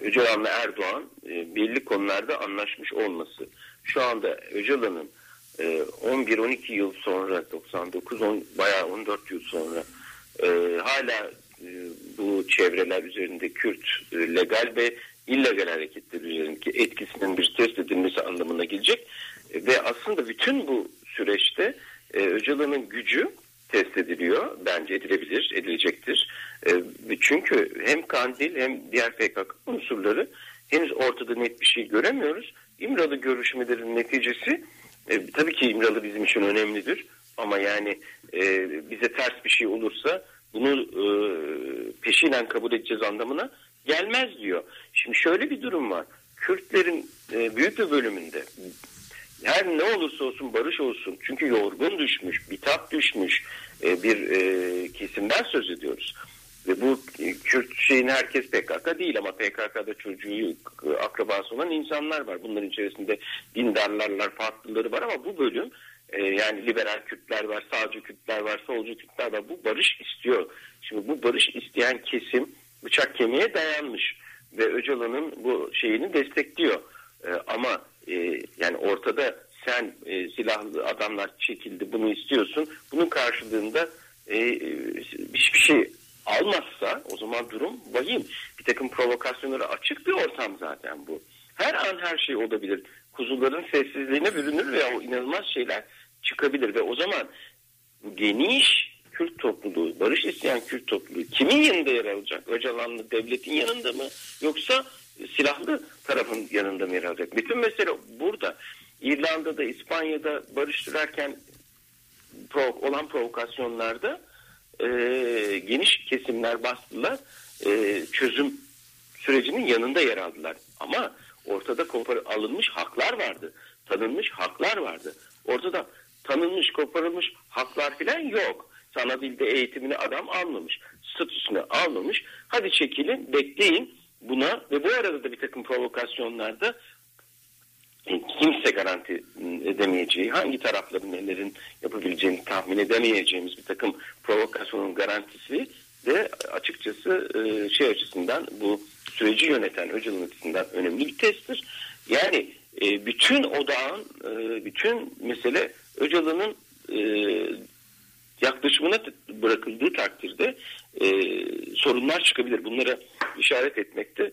Öcalan'la Erdoğan e, belli konularda anlaşmış olması. Şu anda Öcalan'ın e, 11-12 yıl sonra 99 10, bayağı 14 yıl sonra e, hala e, bu çevreler üzerinde Kürt e, legal ve illegal hareketler üzerindeki etkisinin bir test edilmesi anlamına gelecek. E, ve aslında bütün bu süreçte e, Öcalan'ın gücü test ediliyor. Bence edilebilir, edilecektir. E, çünkü hem Kandil hem diğer PKK unsurları henüz ortada net bir şey göremiyoruz. İmralı görüşmelerin neticesi e, tabii ki İmralı bizim için önemlidir. Ama yani e, bize ters bir şey olursa bunu e, peşinen kabul edeceğiz anlamına gelmez diyor. Şimdi şöyle bir durum var. Kürtlerin büyük bir bölümünde her ne olursa olsun barış olsun. Çünkü yorgun düşmüş, bitap düşmüş e, bir e, kesimden söz ediyoruz. Ve bu e, Kürt şeyin herkes PKK değil ama PKK'da çocuğu akrabası olan insanlar var. Bunların içerisinde dindarlarlar, farklıları var ama bu bölüm yani liberal Kürtler var, sağcı Kürtler var, solcu Kürtler var. Bu barış istiyor. Şimdi bu barış isteyen kesim bıçak kemiğe dayanmış ve Öcalan'ın bu şeyini destekliyor. Ama yani ortada sen e, silahlı adamlar çekildi bunu istiyorsun. Bunun karşılığında e, hiçbir şey almazsa o zaman durum vahim. Bir takım provokasyonlara açık bir ortam zaten bu. Her an her şey olabilir. Kuzuların sessizliğine bürünür ve o inanılmaz şeyler çıkabilir ve o zaman bu geniş Kürt topluluğu, barış isteyen Kürt topluluğu kimin yanında yer alacak? Öcalanlı devletin yanında mı yoksa silahlı tarafın yanında mı yer alacak? Bütün mesele burada. İrlanda'da, İspanya'da barış sürerken provo- olan provokasyonlarda e, geniş kesimler bastılar. E, çözüm sürecinin yanında yer aldılar. Ama ortada alınmış haklar vardı. Tanınmış haklar vardı. Ortada tanınmış, koparılmış haklar falan yok. Sana dilde eğitimini adam almamış. Statüsünü almamış. Hadi çekilin, bekleyin buna ve bu arada da bir takım provokasyonlarda kimse garanti edemeyeceği, hangi tarafların nelerin yapabileceğini tahmin edemeyeceğimiz bir takım provokasyonun garantisi de açıkçası e, şey açısından bu süreci yöneten Öcalan açısından önemli bir testtir. Yani e, bütün odağın, e, bütün mesele Öcalan'ın yaklaşımına bırakıldığı takdirde sorunlar çıkabilir. Bunlara işaret etmekte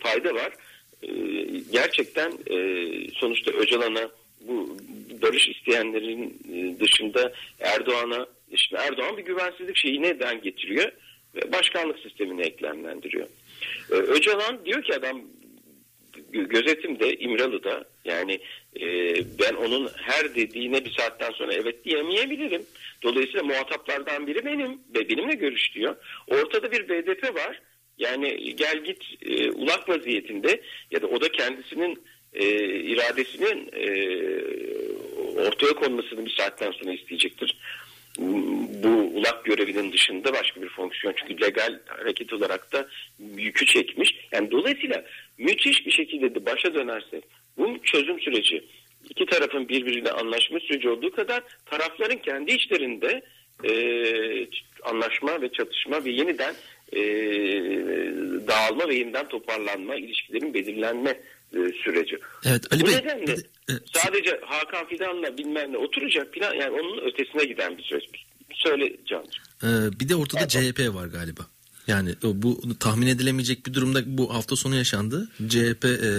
fayda var. Gerçekten e, sonuçta Öcalan'a bu barış isteyenlerin e, dışında Erdoğan'a işte Erdoğan bir güvensizlik şeyi neden getiriyor? Ve başkanlık sistemine eklemlendiriyor. E, Öcalan diyor ki adam gö- gözetimde İmralı'da yani e, ben onun her dediğine bir saatten sonra evet diyemeyebilirim. Dolayısıyla muhataplardan biri benim ve benimle görüş diyor. Ortada bir BDP var. Yani gel git e, ulak vaziyetinde ya da o da kendisinin e, iradesinin e, ortaya konmasını bir saatten sonra isteyecektir. Bu ulak görevinin dışında başka bir fonksiyon çünkü legal hareket olarak da yükü çekmiş. Yani dolayısıyla müthiş bir şekilde de başa dönerse bu çözüm süreci iki tarafın birbiriyle anlaşma süreci olduğu kadar tarafların kendi içlerinde e, anlaşma ve çatışma ve yeniden e, dağılma ve yeniden toparlanma, ilişkilerin belirlenme e, süreci. Evet Ali Bu Bey. nedenle e, sadece Hakan Fidan'la bilmem ne oturacak falan yani onun ötesine giden bir süreç. Söyle Can'cığım. Ee, bir de ortada Evet. CHP var galiba. Yani bu tahmin edilemeyecek bir durumda bu hafta sonu yaşandı. CHP e,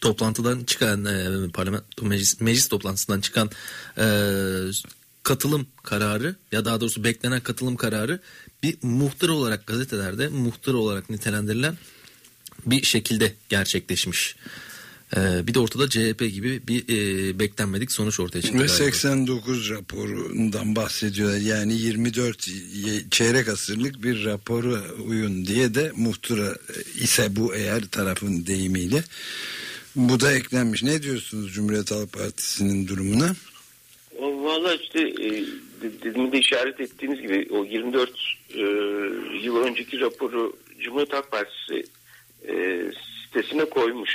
toplantıdan çıkan e, parlamento meclis, meclis toplantısından çıkan e, katılım kararı ya daha doğrusu beklenen katılım kararı bir muhtar olarak gazetelerde muhtar olarak nitelendirilen bir şekilde gerçekleşmiş. E, bir de ortada CHP gibi bir e, beklenmedik sonuç ortaya çıktı. Ve galiba. 89 raporundan bahsediyor. Yani 24 ye- çeyrek asırlık bir raporu uyun diye de muhtıra ise bu eğer tarafın deyimiyle. Bu da eklenmiş. Ne diyorsunuz Cumhuriyet Halk Partisi'nin durumuna? Valla işte e, demin de işaret ettiğiniz gibi o 24 e, yıl önceki raporu Cumhuriyet Halk Partisi e, sitesine koymuş.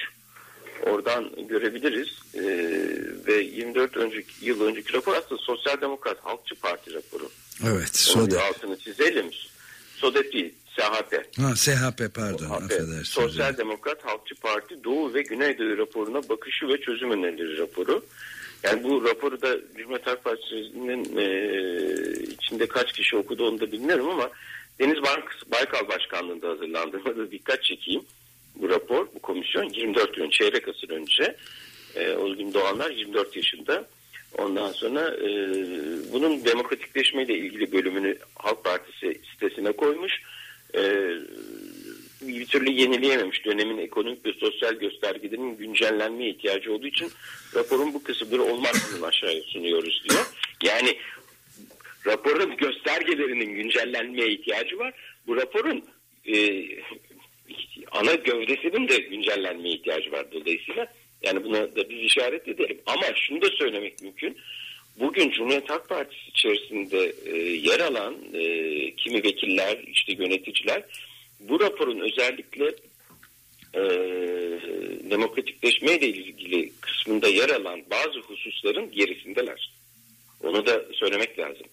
Oradan görebiliriz. E, ve 24 önceki, yıl önceki rapor aslında Sosyal Demokrat Halkçı Parti raporu. Evet SODEP. altını çizelim. SODEP değil, SHP. Ha SHP pardon affedersiniz. Sosyal Demokrat Halkçı Parti Doğu ve Güneydoğu raporuna bakışı ve çözüm önerileri raporu. Yani bu raporu da Cumhuriyet Halk Partisi'nin e, içinde kaç kişi okudu onu da bilmiyorum ama Deniz Bank, Baykal Başkanlığı'nda hazırlandığına dikkat çekeyim. Bu rapor, bu komisyon 24 yıl, çeyrek asır önce e, o gün doğanlar 24 yaşında. Ondan sonra e, bunun demokratikleşmeyle ilgili bölümünü Halk Partisi sitesine koymuş. E, bir türlü yenileyememiş. Dönemin ekonomik ve sosyal göstergelerinin güncellenmeye ihtiyacı olduğu için raporun bu kısımları olmaksızın aşağıya sunuyoruz diyor. Yani raporun göstergelerinin güncellenmeye ihtiyacı var. Bu raporun e, ana gövdesinin de güncellenmeye ihtiyacı var dolayısıyla. Yani buna da biz işaret edelim. Ama şunu da söylemek mümkün. Bugün Cumhuriyet Halk Partisi içerisinde e, yer alan e, kimi vekiller, işte yöneticiler bu raporun özellikle e, demokratikleşmeyle ilgili kısmında yer alan bazı hususların gerisindeler. Onu da söylemek lazım.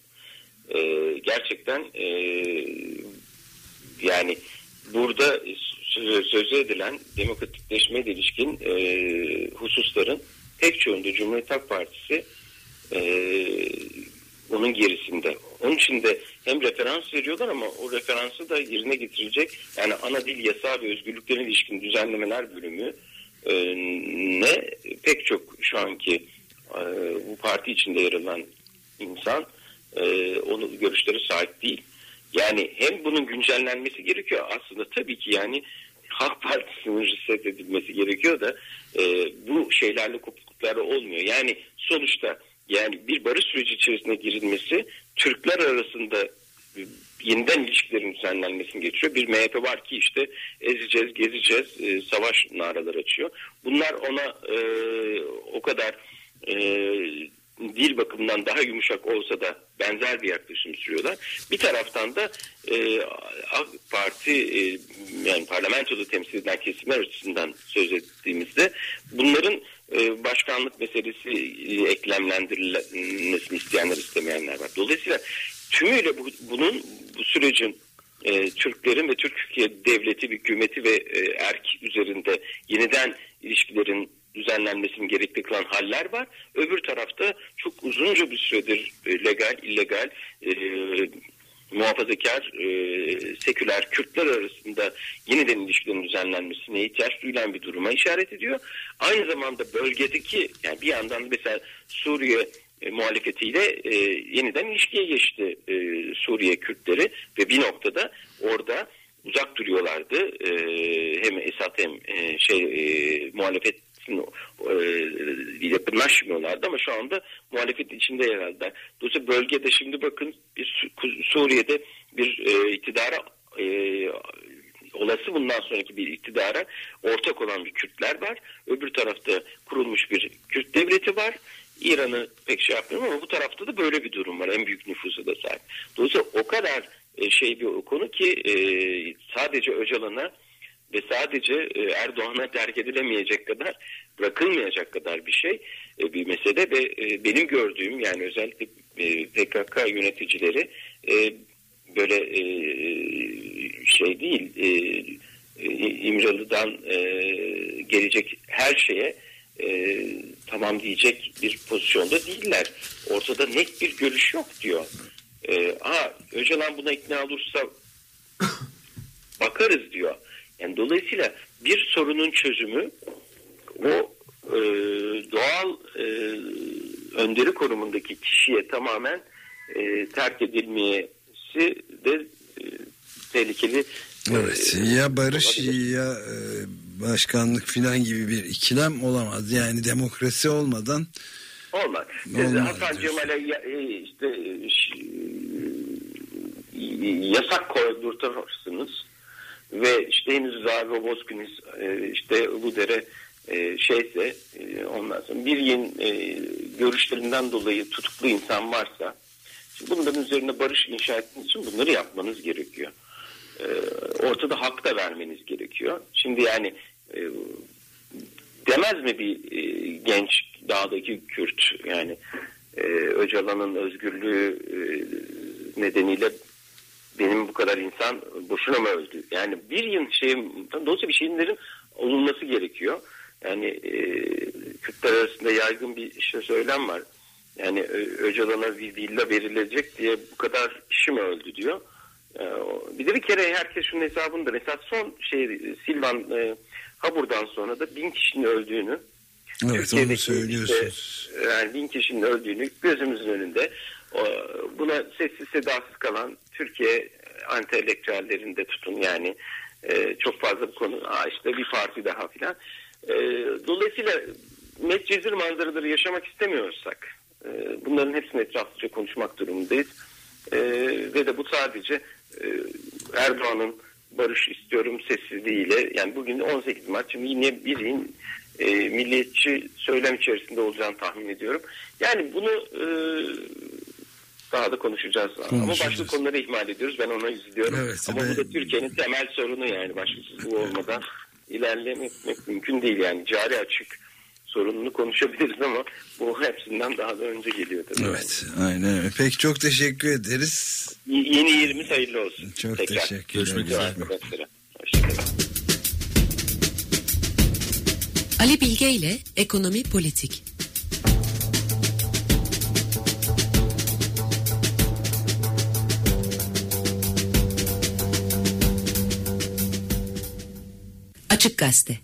E, gerçekten e, yani burada sö- sözü edilen demokratikleşmeyle ilişkin e, hususların pek çoğunda Cumhuriyet Halk Partisi e, onun gerisinde. Onun için de hem referans veriyorlar ama o referansı da yerine getirecek yani ana dil yasağı ve özgürlüklerine ilişkin düzenlemeler bölümü e, ne pek çok şu anki e, bu parti içinde yer alan insan e, onu görüşlere sahip değil. Yani hem bunun güncellenmesi gerekiyor aslında tabii ki yani Halk Partisi'nin reset edilmesi gerekiyor da e, bu şeylerle kopukluklar olmuyor. Yani sonuçta yani bir barış süreci içerisine girilmesi Türkler arasında e, yeniden ilişkilerin düzenlenmesini geçiyor. Bir MHP var ki işte ezeceğiz, gezeceğiz, e, savaş naraları açıyor. Bunlar ona e, o kadar e, dil bakımından daha yumuşak olsa da benzer bir yaklaşım sürüyorlar. Bir taraftan da e, AK Parti e, yani parlamentoda temsil edilen kesimler açısından söz ettiğimizde bunların başkanlık meselesi e, eklemlendirilmesini isteyenler istemeyenler var. Dolayısıyla tümüyle bu, bunun bu sürecin e, Türklerin ve Türkiye devleti, hükümeti ve e, erk üzerinde yeniden ilişkilerin düzenlenmesini gerekli kılan haller var. Öbür tarafta çok uzunca bir süredir e, legal, illegal, e, muhafazakar, e, seküler Kürtler arasında yeniden ilişkilerin düzenlenmesine ihtiyaç duyulan bir duruma işaret ediyor. Aynı zamanda bölgedeki yani bir yandan mesela Suriye e, muhalefetiyle e, yeniden ilişkiye geçti e, Suriye Kürtleri ve bir noktada orada uzak duruyorlardı. E, hem Esad hem e, şey e, muhalefet e, yakınlaşmıyorlardı ama şu anda muhalefet içinde yer aldılar. Dolayısıyla bölgede şimdi bakın bir Su- Suriye'de bir e, iktidara e, olası bundan sonraki bir iktidara ortak olan bir Kürtler var. Öbür tarafta kurulmuş bir Kürt devleti var. İran'ı pek şey yapmıyorum ama bu tarafta da böyle bir durum var. En büyük nüfusa da sahip. Dolayısıyla o kadar e, şey bir konu ki e, sadece Öcalan'a ve sadece e, Erdoğan'a terk edilemeyecek kadar bırakılmayacak kadar bir şey e, bir mesele ve e, benim gördüğüm yani özellikle PKK yöneticileri böyle şey değil İmralı'dan gelecek her şeye e, tamam diyecek bir pozisyonda değiller. Ortada net bir görüş yok diyor. E, ha Öcalan buna ikna olursa bakarız diyor. Yani dolayısıyla bir sorunun çözümü o e, doğal e, önderi konumundaki kişiye tamamen e, terk edilmesi de e, tehlikeli. Evet e, ya barış olabilir. ya e, başkanlık filan gibi bir ikilem olamaz. Yani demokrasi olmadan Olmaz. Olmaz Hasan. Cemal'e e, işte e, yasak koydurtarsınız ve işte henüz Zavi Bozkınız e, işte Uluder'e e, şeyse e, ondan sonra bir yeni e, görüşlerinden dolayı tutuklu insan varsa bunların üzerine barış inşa etmek için bunları yapmanız gerekiyor. E, ortada hak da vermeniz gerekiyor. Şimdi yani demez mi bir genç dağdaki Kürt yani Öcalan'ın özgürlüğü nedeniyle benim bu kadar insan boşuna mı öldü? Yani bir yıl şey, dolayısıyla bir şeylerin olunması gerekiyor. Yani e, Kürtler arasında yaygın bir işte söylem var. Yani Öcalan'a bir villa verilecek diye bu kadar kişi mi öldü diyor. E, bir de bir kere herkes şunun hesabında. Mesela son şey Silvan e, Habur'dan sonra da bin kişinin öldüğünü evet onu söylüyorsunuz. işte, yani bin kişinin öldüğünü gözümüzün önünde buna sessiz sedasız kalan Türkiye entelektüellerinde tutun yani e, çok fazla bu konu Aa işte bir parti daha filan. E, dolayısıyla Medcezir manzaraları yaşamak istemiyorsak e, bunların hepsini etraflıca konuşmak durumundayız. Ve de bu sadece Erdoğan'ın barış istiyorum sessizliğiyle yani bugün 18 Mart şimdi yine birinin milliyetçi söylem içerisinde olacağını tahmin ediyorum. Yani bunu daha da konuşacağız. Ama Konuşacağız. başka konuları ihmal ediyoruz. Ben ona üzülüyorum. Evet, Ama bu ben- da Türkiye'nin temel sorunu yani. Başkası bu olmadan ilerlemek mümkün değil yani. Cari açık sorununu konuşabiliriz ama bu hepsinden daha da önce geliyor tabii. Evet aynen öyle. Peki çok teşekkür ederiz. Y- Yeni yerimiz hayırlı olsun. Çok Tekrar. teşekkürler. Görüşmek üzere. Ali Bilge ile Ekonomi Politik. Açık Gazete.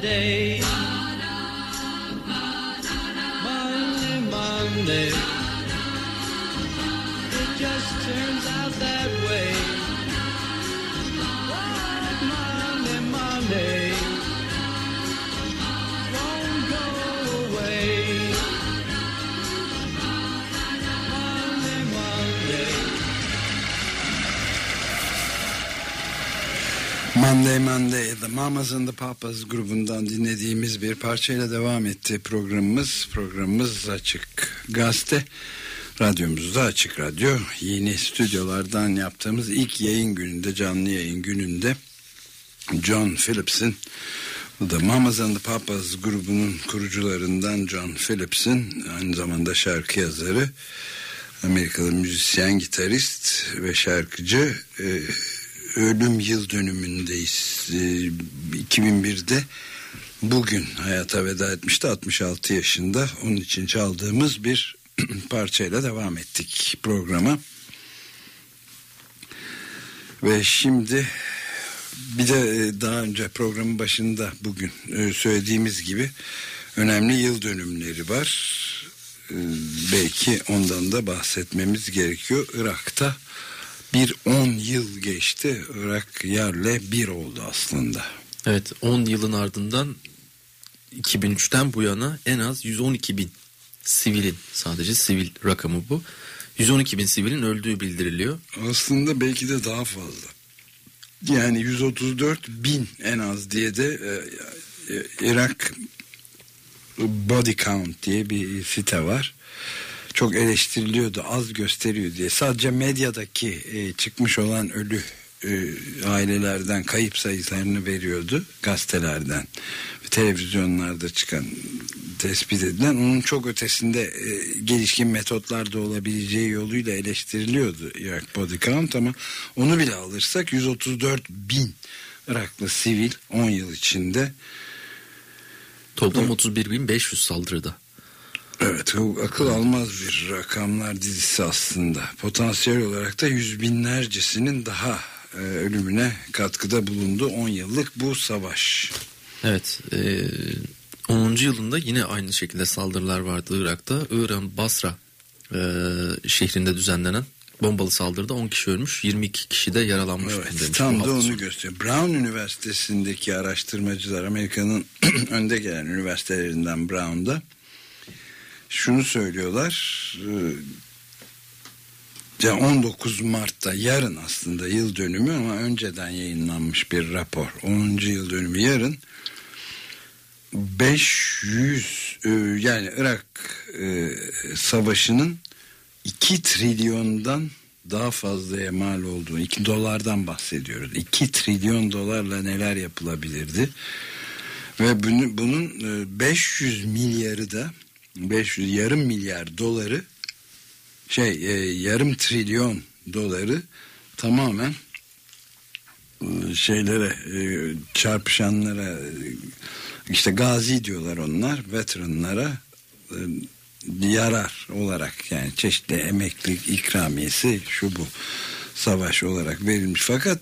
Day. Mamas and the Papas grubundan dinlediğimiz bir parçayla devam etti programımız. Programımız Açık Gazete. Radyomuzda Açık Radyo. Yeni stüdyolardan yaptığımız ilk yayın gününde, canlı yayın gününde John Phillips'in The Mamas and the Papas grubunun kurucularından John Phillips'in aynı zamanda şarkı yazarı Amerikalı müzisyen, gitarist ve şarkıcı e, ölüm yıl dönümündeyiz. E, 2001'de bugün hayata veda etmişti 66 yaşında. Onun için çaldığımız bir parçayla devam ettik programa. Ve şimdi bir de e, daha önce programın başında bugün e, söylediğimiz gibi önemli yıl dönümleri var. E, Belki ondan da bahsetmemiz gerekiyor. Irak'ta bir 10 yıl geçti. Irak yerle bir oldu aslında. Evet 10 yılın ardından 2003'ten bu yana en az 112 bin sivilin sadece sivil rakamı bu. 112 bin sivilin öldüğü bildiriliyor. Aslında belki de daha fazla. Yani 134 bin en az diye de e, e, Irak Body Count diye bir site var. Çok eleştiriliyordu, az gösteriyor diye. Sadece medyadaki e, çıkmış olan ölü e, ailelerden kayıp sayılarını veriyordu gazetelerden televizyonlarda çıkan tespit edilen onun çok ötesinde e, gelişkin metotlarda olabileceği yoluyla eleştiriliyordu Irak Body Count ama onu bile alırsak 134 bin Iraklı sivil 10 yıl içinde Toplam 31.500 saldırıda. Evet o akıl almaz bir rakamlar dizisi aslında. Potansiyel olarak da yüz binlercesinin daha e, ölümüne katkıda bulundu 10 yıllık bu savaş. Evet. E, 10. yılında yine aynı şekilde saldırılar vardı Irak'ta. İran Basra e, şehrinde düzenlenen bombalı saldırıda 10 kişi ölmüş 22 kişi de yaralanmış. Evet, demiş tam da onu gösteriyor. Brown Üniversitesi'ndeki araştırmacılar Amerika'nın önde gelen üniversitelerinden Brown'da şunu söylüyorlar. e, ya 19 Mart'ta yarın aslında yıl dönümü ama önceden yayınlanmış bir rapor. 10. yıl dönümü yarın 500 e, yani Irak e, savaşının 2 trilyondan daha fazlaya mal olduğu 2 dolardan bahsediyoruz. 2 trilyon dolarla neler yapılabilirdi? Ve bunu, bunun e, 500 milyarı da 500 yarım milyar doları şey e, yarım trilyon doları tamamen e, şeylere e, çarpışanlara e, işte gazi diyorlar onlar veteranlara e, yarar olarak yani çeşitli emeklilik ikramiyesi şu bu savaş olarak verilmiş. Fakat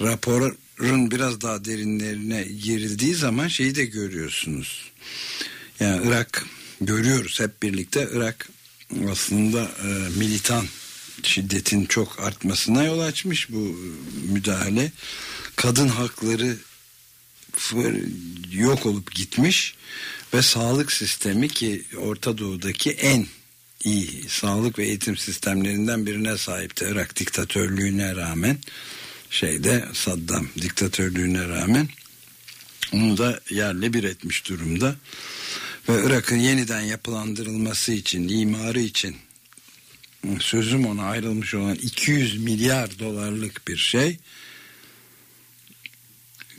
raporun biraz daha derinlerine girildiği zaman şeyi de görüyorsunuz. Yani Irak görüyoruz hep birlikte. Irak aslında e, militan şiddetin çok artmasına yol açmış bu e, müdahale. Kadın hakları yok olup gitmiş ve sağlık sistemi ki Orta Doğu'daki en iyi sağlık ve eğitim sistemlerinden birine sahipti Irak diktatörlüğüne rağmen şeyde Saddam diktatörlüğüne rağmen. Onu da yerle bir etmiş durumda ve Irak'ın yeniden yapılandırılması için imarı için sözüm ona ayrılmış olan 200 milyar dolarlık bir şey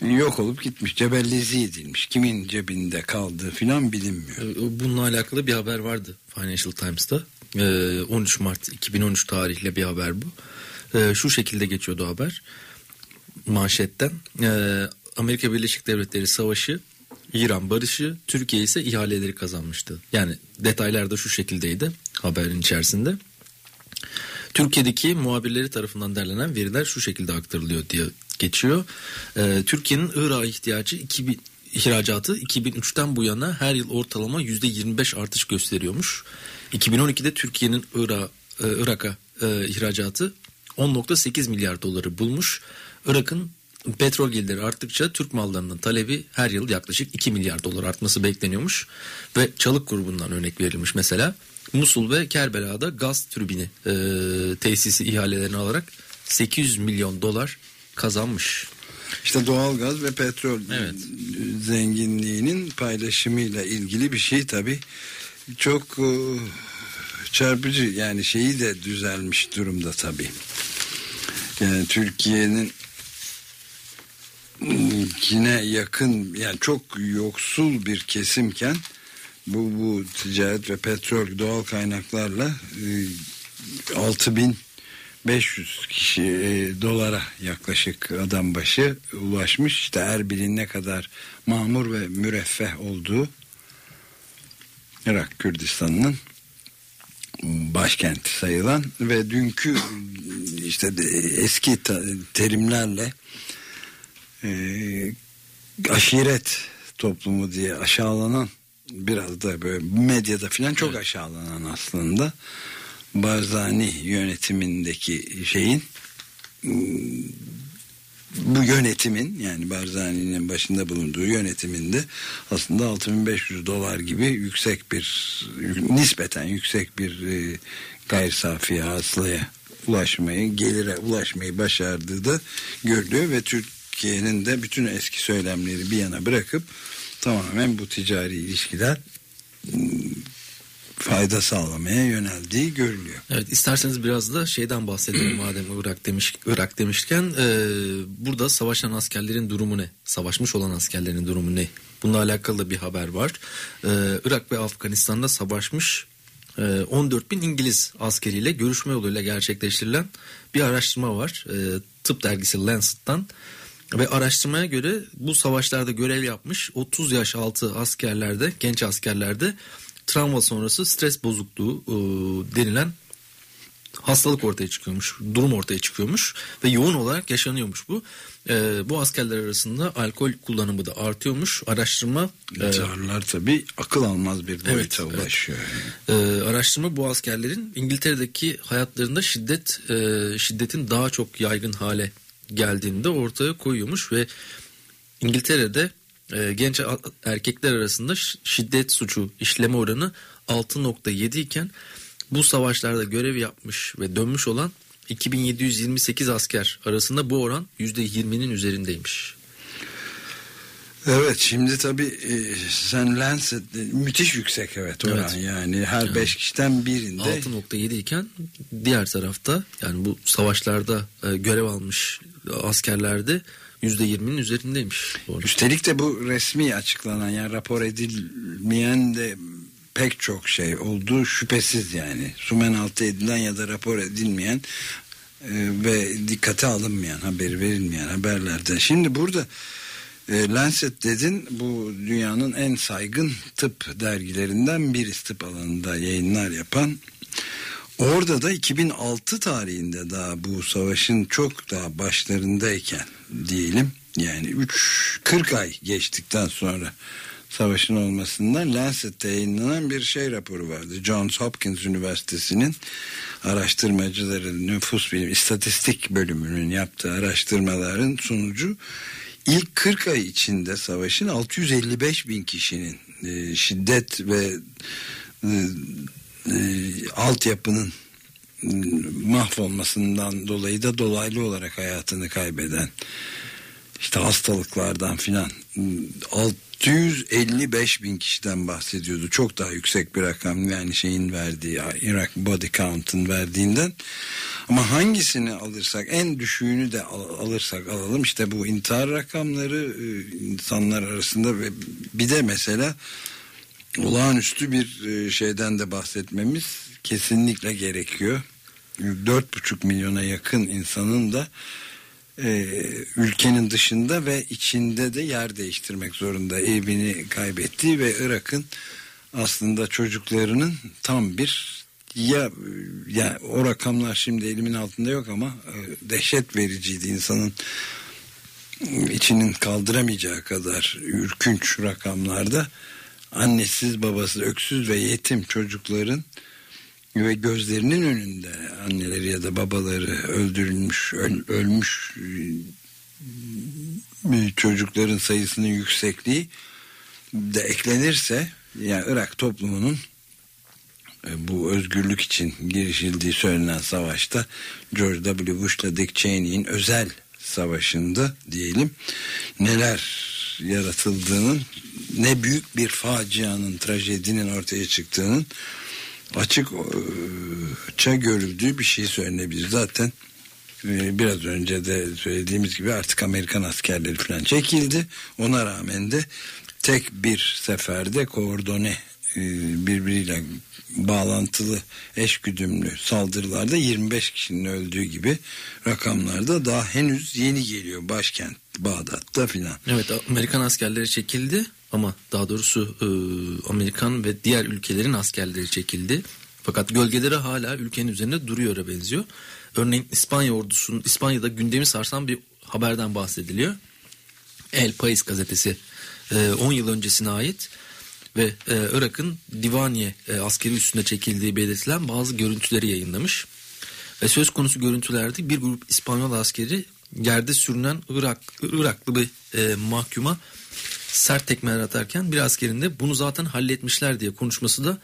yok olup gitmiş cebellezi edilmiş kimin cebinde kaldığı filan bilinmiyor E, Bununla alakalı bir haber vardı Financial Times'ta. E, 13 Mart 2013 tarihli bir haber bu. E, Şu şekilde geçiyordu haber manşetten. E, Amerika Birleşik Devletleri savaşı, İran barışı, Türkiye ise ihaleleri kazanmıştı. Yani detaylar da şu şekildeydi haberin içerisinde. Türkiye'deki muhabirleri tarafından derlenen veriler şu şekilde aktarılıyor diye geçiyor. Ee, Türkiye'nin Irak'a ihtiyacı 2000 ihracatı 2003'ten bu yana her yıl ortalama %25 artış gösteriyormuş. 2012'de Türkiye'nin Irak, e, Irak'a e, ihracatı 10.8 milyar doları bulmuş. Irak'ın petrol gelirleri arttıkça Türk mallarının talebi her yıl yaklaşık 2 milyar dolar artması bekleniyormuş. Ve çalık grubundan örnek verilmiş mesela. Musul ve Kerbela'da gaz türbini e, tesisi ihalelerini alarak 800 milyon dolar kazanmış. İşte doğalgaz ve petrol Evet. zenginliğinin paylaşımıyla ilgili bir şey tabi çok e, çarpıcı yani şeyi de düzelmiş durumda tabi. Yani Türkiye'nin yine yakın yani çok yoksul bir kesimken bu bu ticaret ve petrol doğal kaynaklarla e, 6500 kişi e, dolara yaklaşık adam başı ulaşmış. İşte Erbil'in ne kadar mamur ve müreffeh olduğu Irak Kürdistan'ın başkenti sayılan ve dünkü işte eski terimlerle aşiret toplumu diye aşağılanan biraz da böyle medyada filan çok aşağılanan aslında. Barzani yönetimindeki şeyin bu yönetimin yani Barzani'nin başında bulunduğu yönetiminde aslında 6500 dolar gibi yüksek bir nispeten yüksek bir e, gayri safi hasılaya ulaşmayı gelire ulaşmayı başardığı da görülüyor ve Türkiye'nin de bütün eski söylemleri bir yana bırakıp tamamen bu ticari ilişkiler ım, fayda sağlamaya yöneldiği görülüyor. Evet isterseniz biraz da şeyden bahsedelim madem Irak demiş Irak demişken e, burada savaşan askerlerin durumu ne? Savaşmış olan askerlerin durumu ne? Bununla alakalı da bir haber var. E, Irak ve Afganistan'da savaşmış e, 14 bin İngiliz askeriyle görüşme yoluyla gerçekleştirilen bir araştırma var. E, tıp dergisi Lancet'tan. Ve araştırmaya göre bu savaşlarda görev yapmış 30 yaş altı askerlerde, genç askerlerde travma sonrası stres bozukluğu e, denilen hastalık ortaya çıkıyormuş, durum ortaya çıkıyormuş ve yoğun olarak yaşanıyormuş bu. E, bu askerler arasında alkol kullanımı da artıyormuş. Araştırma e, Çağrılar tabii akıl almaz bir boyuta Evet, evet. ulaşıyor. e, araştırma bu askerlerin İngiltere'deki hayatlarında şiddet e, şiddetin daha çok yaygın hale geldiğini de ortaya koyuyormuş ve İngiltere'de e, genç erkekler arasında şiddet suçu işleme oranı 6.7 iken bu savaşlarda görev yapmış ve dönmüş olan 2728 asker arasında bu oran %20'nin üzerindeymiş. Evet şimdi tabii e, sen Lancet müthiş yüksek evet oran Evet. yani her beş kişiden birinde 6.7 iken diğer tarafta yani bu savaşlarda e, görev almış askerlerde %20'nin üzerindeymiş. bu oran. üstelik de bu resmi açıklanan yani rapor edilmeyen de pek çok şey olduğu şüphesiz yani sumen altı edilen ya da rapor edilmeyen e, ve dikkate alınmayan haberi verilmeyen haberlerden şimdi burada e, Lancet dedin bu dünyanın en saygın tıp dergilerinden birisi tıp alanında yayınlar yapan Orada da 2006 tarihinde daha bu savaşın çok daha başlarındayken diyelim yani 3 40 ay geçtikten sonra savaşın olmasından Lancet'te yayınlanan bir şey raporu vardı. Johns Hopkins Üniversitesi'nin araştırmacıları nüfus bilim istatistik bölümünün yaptığı araştırmaların sonucu ilk 40 ay içinde savaşın 655 bin kişinin e, şiddet ve e, e, altyapının e, mahvolmasından dolayı da dolaylı olarak hayatını kaybeden işte hastalıklardan filan e, 655 bin kişiden bahsediyordu. Çok daha yüksek bir rakam yani şeyin verdiği Iraq Body Count'ın verdiğinden. Ama hangisini alırsak en düşüğünü de al- alırsak alalım işte bu intihar rakamları e, insanlar arasında ve bir de mesela olağanüstü bir e, şeyden de bahsetmemiz kesinlikle gerekiyor. 4,5 milyona yakın insanın da e, ülkenin dışında ve içinde de yer değiştirmek zorunda evini kaybettiği ve Irak'ın aslında çocuklarının tam bir ya ya o rakamlar şimdi elimin altında yok ama e, dehşet vericiydi insanın içinin kaldıramayacağı kadar ürkünç rakamlarda annesiz babası öksüz ve yetim çocukların ve gözlerinin önünde anneleri ya da babaları öldürülmüş, öl- ölmüş e, çocukların sayısının yüksekliği de eklenirse yani Irak toplumunun e, bu özgürlük için girişildiği söylenen savaşta George W. Bush'la Dick Cheney'in özel savaşında diyelim neler yaratıldığının ne büyük bir facianın trajedinin ortaya çıktığının açıkça görüldüğü bir şey söylenebilir. Zaten e, biraz önce de söylediğimiz gibi artık Amerikan askerleri falan çekildi. Ona rağmen de tek bir seferde koordone e, birbiriyle bağlantılı eşgüdümlü saldırılarda 25 kişinin öldüğü gibi rakamlarda daha henüz yeni geliyor başkent Bağdat'ta filan. Evet Amerikan askerleri çekildi ama daha doğrusu e, Amerikan ve diğer ülkelerin askerleri çekildi. Fakat gölgeleri hala ülkenin üzerinde duruyor'a benziyor. Örneğin İspanya ordusunun İspanya'da gündemi sarsan bir haberden bahsediliyor. El País gazetesi e, 10 yıl öncesine ait ve e, Irak'ın Divaniye e, askeri üstünde çekildiği belirtilen bazı görüntüleri yayınlamış. Ve söz konusu görüntülerde bir grup İspanyol askeri yerde sürünen Irak, Iraklı bir e, mahkuma sert tekmeler atarken bir askerin de bunu zaten halletmişler diye konuşması da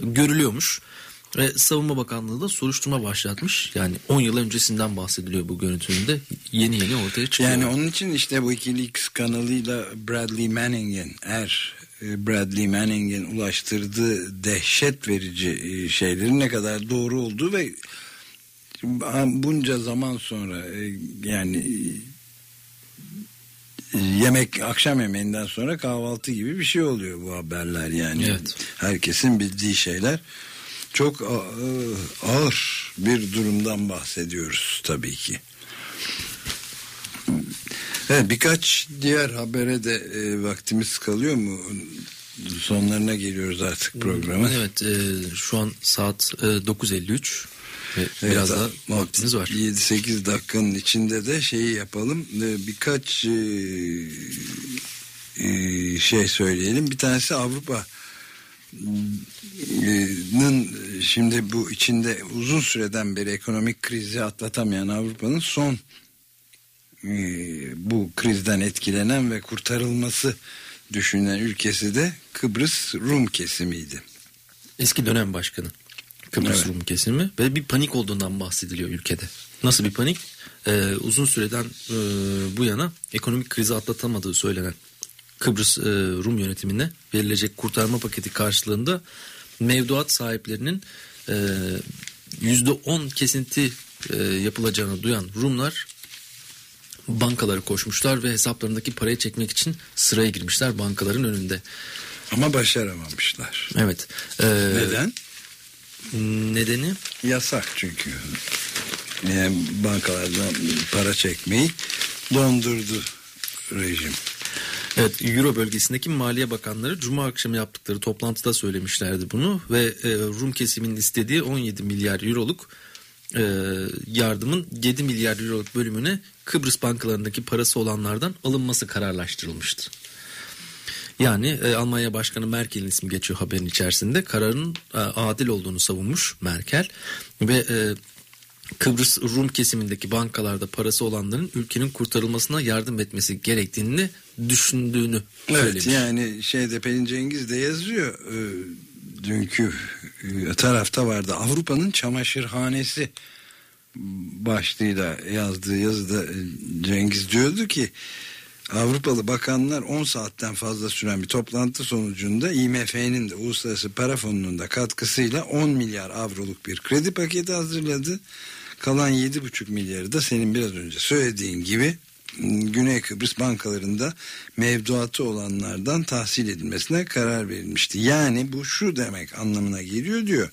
görülüyormuş. Ve Savunma Bakanlığı da soruşturma başlatmış. Yani 10 yıl öncesinden bahsediliyor bu görüntünün de yeni yeni ortaya çıkıyor. Yani onun için işte bu Wikileaks kanalıyla Bradley Manning'in er Bradley Manning'in ulaştırdığı dehşet verici e, şeylerin ne kadar doğru olduğu ve bunca zaman sonra e, yani yemek akşam yemeğinden sonra kahvaltı gibi bir şey oluyor bu haberler yani. Evet. Herkesin bildiği şeyler. Çok ağır bir durumdan bahsediyoruz tabii ki. Evet, birkaç diğer habere de e, vaktimiz kalıyor mu? Sonlarına geliyoruz artık programın. Evet e, şu an saat e, 9.53 ve biraz Evet, da vaktimiz var. 7-8 dakikanın içinde de şeyi yapalım. E, Birkaç e, e, şey söyleyelim. Bir tanesi Avrupa Avrupa'nın şimdi bu içinde uzun süreden beri ekonomik krizi atlatamayan Avrupa'nın son e, bu krizden etkilenen ve kurtarılması düşünülen ülkesi de Kıbrıs Rum kesimiydi. Eski dönem başkanı Kıbrıs Evet. Rum kesimi ve bir panik olduğundan bahsediliyor ülkede. Nasıl bir panik? Ee, uzun süreden e, bu yana ekonomik krizi atlatamadığı söylenen Kıbrıs e, Rum yönetimine verilecek kurtarma paketi karşılığında mevduat sahiplerinin e, yüzde on kesinti e, yapılacağını duyan Rumlar bankalara koşmuşlar ve hesaplarındaki parayı çekmek için sıraya girmişler bankaların önünde. Ama başaramamışlar. Evet. Ee, Neden? Nedeni Yasak çünkü. Yani bankalardan para çekmeyi dondurdu rejim. Evet Euro bölgesindeki maliye bakanları Cuma akşamı yaptıkları toplantıda söylemişlerdi bunu ve e, Rum kesiminin istediği 17 milyar euroluk e, yardımın 7 milyar euroluk bölümüne Kıbrıs bankalarındaki parası olanlardan alınması kararlaştırılmıştı. Yani e, Almanya Başkanı Merkel'in ismi geçiyor haberin içerisinde. Kararın e, adil olduğunu savunmuş Merkel ve e, Kıbrıs Rum kesimindeki bankalarda parası olanların ülkenin kurtarılmasına yardım etmesi gerektiğini düşündüğünü Evet söylemiş. yani şeyde Pelin Cengiz de yazıyor. e, dünkü e, tarafta vardı. Avrupa'nın çamaşırhanesi başlığıyla yazdığı yazıda e, Cengiz diyordu ki Avrupalı bakanlar 10 saatten fazla süren bir toplantı sonucunda IMF'nin de Uluslararası Para Fonu'nun da katkısıyla 10 milyar avroluk bir kredi paketi hazırladı. Kalan 7,5 milyarı da senin biraz önce söylediğin gibi Güney Kıbrıs bankalarında mevduatı olanlardan tahsil edilmesine karar verilmişti. Yani bu şu demek anlamına geliyor diyor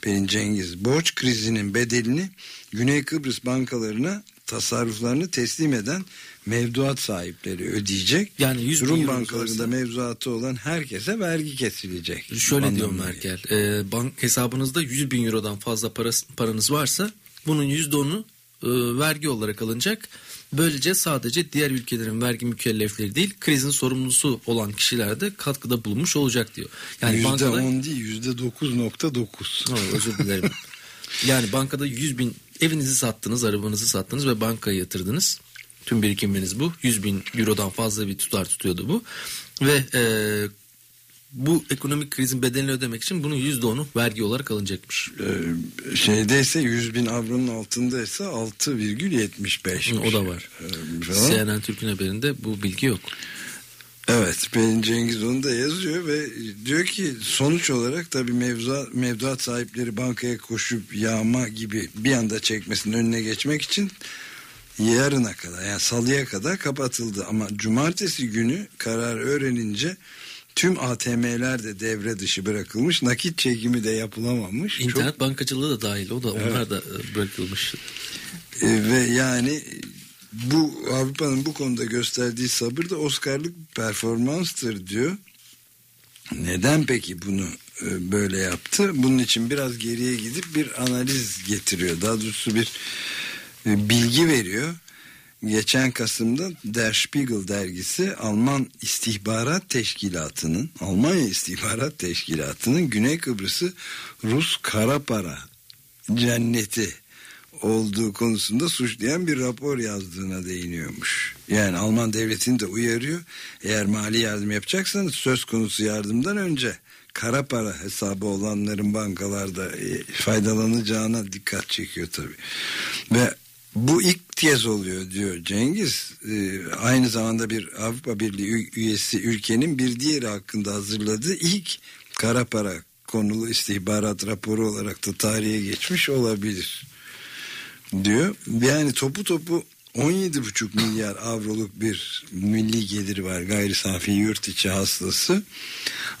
Pelin Cengiz. Borç krizinin bedelini Güney Kıbrıs bankalarına tasarruflarını teslim eden mevduat sahipleri ödeyecek. Yani 100 bin Rum bankalarında mevduatı olan herkese vergi kesilecek. Şöyle diyor Anlamına Merkel. e, bank hesabınızda 100 bin eurodan fazla parası, paranız varsa bunun %10'u e, vergi olarak alınacak Böylece sadece diğer ülkelerin vergi mükellefleri değil krizin sorumlusu olan kişiler de katkıda bulunmuş olacak diyor. Yani yüzde bankada on değil yüzde dokuz nokta dokuz. Ha, özür dilerim. yani bankada 100 bin evinizi sattınız, arabanızı sattınız ve bankaya yatırdınız. Tüm birikiminiz bu. 100 bin eurodan fazla bir tutar tutuyordu bu. Ve e, bu ekonomik krizin bedelini ödemek için bunun %10'u vergi olarak alınacakmış. Ee, şeydeyse 100 bin avronun altındaysa 6,75. Hı, o da var. Ee. CNN Türk'ün haberinde bu bilgi yok. Evet Pelin Cengiz onu da yazıyor ve diyor ki sonuç olarak tabii mevzuat, mevduat sahipleri bankaya koşup yağma gibi bir anda çekmesinin önüne geçmek için yarına kadar yani salıya kadar kapatıldı ama cumartesi günü karar öğrenince tüm ATM'ler de devre dışı bırakılmış nakit çekimi de yapılamamış. Çok- İnternet bankacılığı da dahil o da onlar da e, bırakılmış. E, ve yani bu Avrupa'nın bu konuda gösterdiği sabır da Oscar'lık performanstır diyor. Neden peki bunu e, böyle yaptı? Bunun için biraz geriye gidip bir analiz getiriyor. Daha doğrusu bir bilgi veriyor. Geçen Kasım'da Der Spiegel dergisi Alman İstihbarat Teşkilatı'nın Almanya İstihbarat Teşkilatı'nın Güney Kıbrıs'ı Rus kara para cenneti olduğu konusunda suçlayan bir rapor yazdığına değiniyormuş. Yani Alman devletini de uyarıyor. Eğer mali yardım yapacaksanız söz konusu yardımdan önce kara para hesabı olanların bankalarda e, faydalanacağına dikkat çekiyor tabii. Ve bu ilk kez oluyor diyor Cengiz. Ee, aynı zamanda bir Avrupa Birliği üyesi ülkenin bir diğeri hakkında hazırladığı ilk kara para konulu istihbarat raporu olarak da tarihe geçmiş olabilir diyor. Yani topu topu 17,5 milyar avroluk bir milli geliri var gayri safi yurt içi hastası.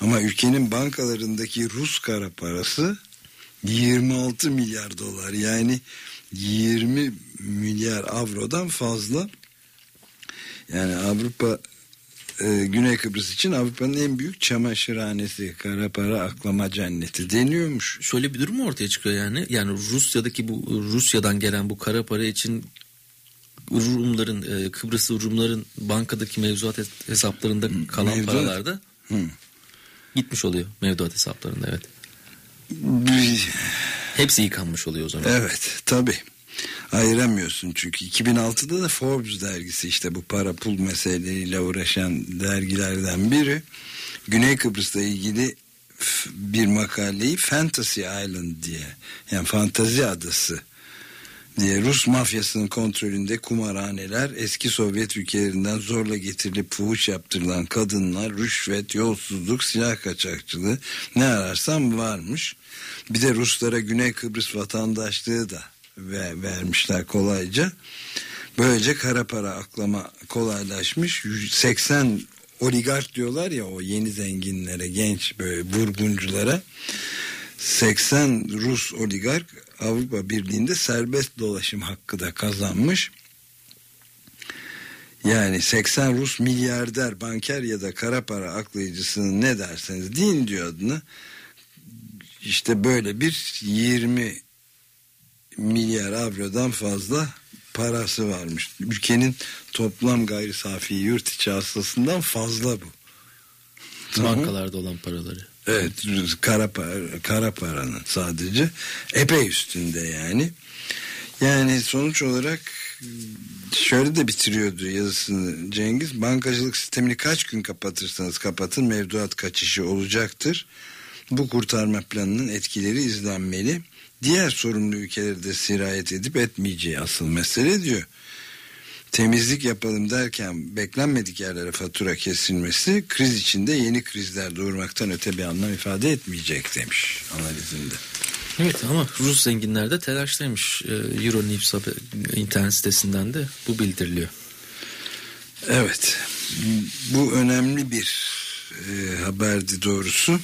Ama ülkenin bankalarındaki Rus kara parası 26 milyar dolar yani 20 milyar avrodan fazla. Yani Avrupa e, Güney Kıbrıs için Avrupa'nın en büyük çamaşırhanesi, kara para aklama cenneti deniyormuş. Şöyle bir durum ortaya çıkıyor yani. Yani Rusya'daki bu Rusya'dan gelen bu kara para için Rumların e, Kıbrıslı Rumların bankadaki mevduat hes- hesaplarında kalan Mevduat? paralarda Hı. gitmiş oluyor mevduat hesaplarında evet. Bir- Hepsi yıkanmış oluyor o zaman. Evet tabi ayıramıyorsun çünkü 2006'da da Forbes dergisi işte bu para pul meseleleriyle uğraşan dergilerden biri Güney Kıbrıs'la ilgili bir makaleyi Fantasy Island diye yani fantazi adası diye Rus mafyasının kontrolünde kumarhaneler, eski Sovyet ülkelerinden zorla getirilip fuhuş yaptırılan kadınlar, rüşvet, yolsuzluk, silah kaçakçılığı ne ararsan varmış. Bir de Ruslara Güney Kıbrıs vatandaşlığı da ve vermişler kolayca. Böylece kara para aklama kolaylaşmış. 80 oligark diyorlar ya o yeni zenginlere, genç böyle vurgunculara. 80 Rus oligark Avrupa Birliği'nde serbest dolaşım hakkı da kazanmış. Yani 80 Rus milyarder, banker ya da kara para aklayıcısının ne derseniz deyin diyor adını. İşte böyle bir 20 milyar avrodan fazla parası varmış. Ülkenin toplam gayri safi yurt içi hasılasından fazla bu. Bankalarda olan paraları. Evet kara, para, kara paranın sadece epey üstünde yani. Yani sonuç olarak şöyle de bitiriyordu yazısını Cengiz. Bankacılık sistemini kaç gün kapatırsanız kapatın mevduat kaçışı olacaktır. Bu kurtarma planının etkileri izlenmeli. Diğer sorumlu ülkeleri de sirayet edip etmeyeceği asıl mesele diyor temizlik yapalım derken beklenmedik yerlere fatura kesilmesi kriz içinde yeni krizler doğurmaktan öte bir anlam ifade etmeyecek demiş analizinde. Evet ama Rus zenginler de telaştaymış. Ee, Euronews internet sitesinden de bu bildiriliyor. Evet bu önemli bir e, haberdi doğrusu.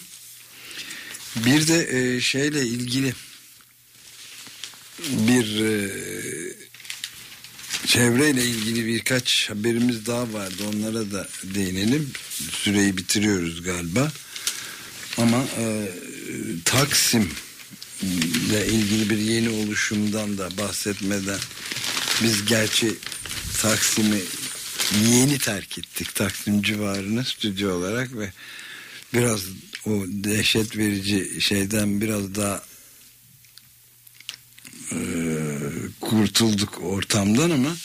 Bir de e, şeyle ilgili bir e, çevreyle ilgili birkaç haberimiz daha vardı. Onlara da değinelim. Süreyi bitiriyoruz galiba. Ama e, Taksim ile ilgili bir yeni oluşumdan da bahsetmeden biz gerçi Taksim'i yeni terk ettik. Taksim civarını stüdyo olarak ve biraz o dehşet verici şeyden biraz daha e, kurtulduk ortamdan ama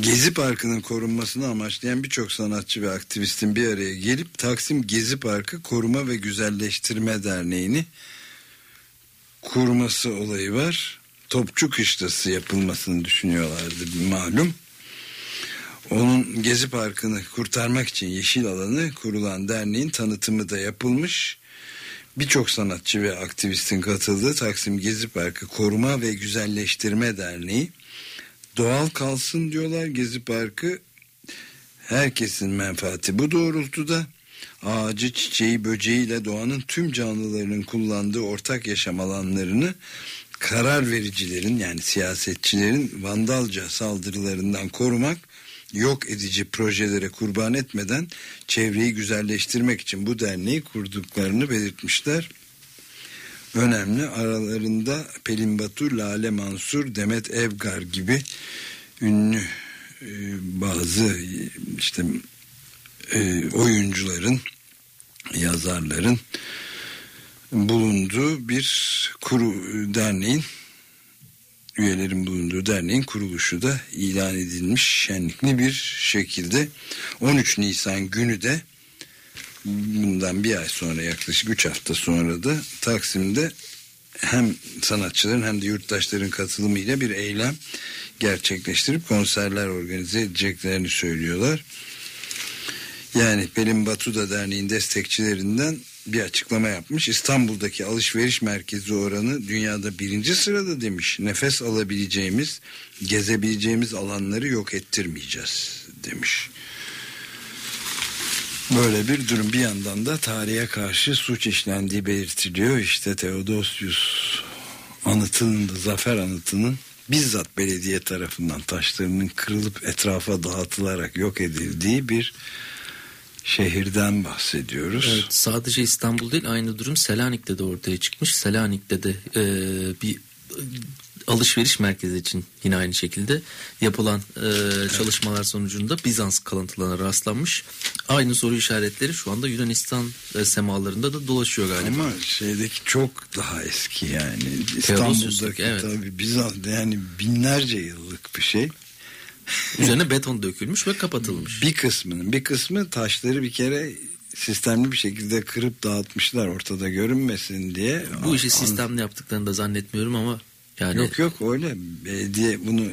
Gezi Parkı'nın korunmasını amaçlayan birçok sanatçı ve aktivistin bir araya gelip Taksim Gezi Parkı Koruma ve Güzelleştirme Derneği'ni kurması olayı var. Topçu kışlası yapılmasını düşünüyorlardı malum. Onun Gezi Parkı'nı kurtarmak için yeşil alanı kurulan derneğin tanıtımı da yapılmış. Birçok sanatçı ve aktivistin katıldığı Taksim Gezi Parkı Koruma ve Güzelleştirme Derneği doğal kalsın diyorlar Gezi Parkı herkesin menfaati bu doğrultuda ağacı çiçeği böceğiyle doğanın tüm canlılarının kullandığı ortak yaşam alanlarını karar vericilerin yani siyasetçilerin vandalca saldırılarından korumak yok edici projelere kurban etmeden çevreyi güzelleştirmek için bu derneği kurduklarını belirtmişler. Önemli aralarında Pelin Batur, Lale Mansur, Demet Evgar gibi ünlü e, bazı işte e, oyuncuların, yazarların bulunduğu bir kuru derneğin üyelerin bulunduğu derneğin kuruluşu da ilan edilmiş şenlikli bir şekilde 13 Nisan günü de bundan bir ay sonra yaklaşık 3 hafta sonra da Taksim'de hem sanatçıların hem de yurttaşların katılımıyla bir eylem gerçekleştirip konserler organize edeceklerini söylüyorlar. Yani Pelin Batuda Derneği'nin destekçilerinden bir açıklama yapmış. İstanbul'daki alışveriş merkezi oranı dünyada birinci sırada demiş. Nefes alabileceğimiz, gezebileceğimiz alanları yok ettirmeyeceğiz demiş. Böyle bir durum bir yandan da tarihe karşı suç işlendiği belirtiliyor. İşte Theodosius anıtının da zafer anıtının bizzat belediye tarafından taşlarının kırılıp etrafa dağıtılarak yok edildiği bir şehirden bahsediyoruz. Evet, sadece İstanbul değil aynı durum Selanik'te de ortaya çıkmış. Selanik'te de e, bir alışveriş merkezi için yine aynı şekilde yapılan e, çalışmalar sonucunda Bizans kalıntılarına rastlanmış. Aynı soru işaretleri şu anda Yunanistan e, semalarında da dolaşıyor galiba. Ama şeydeki çok daha eski yani. İstanbul'daki evet. tabii Bizans yani binlerce yıllık bir şey. Üzerine beton dökülmüş ve kapatılmış. Bir kısmının bir kısmı taşları bir kere sistemli bir şekilde kırıp dağıtmışlar ortada görünmesin diye. Bu işi sistemli yaptıklarını da zannetmiyorum ama yani Yok yok öyle belediye bunu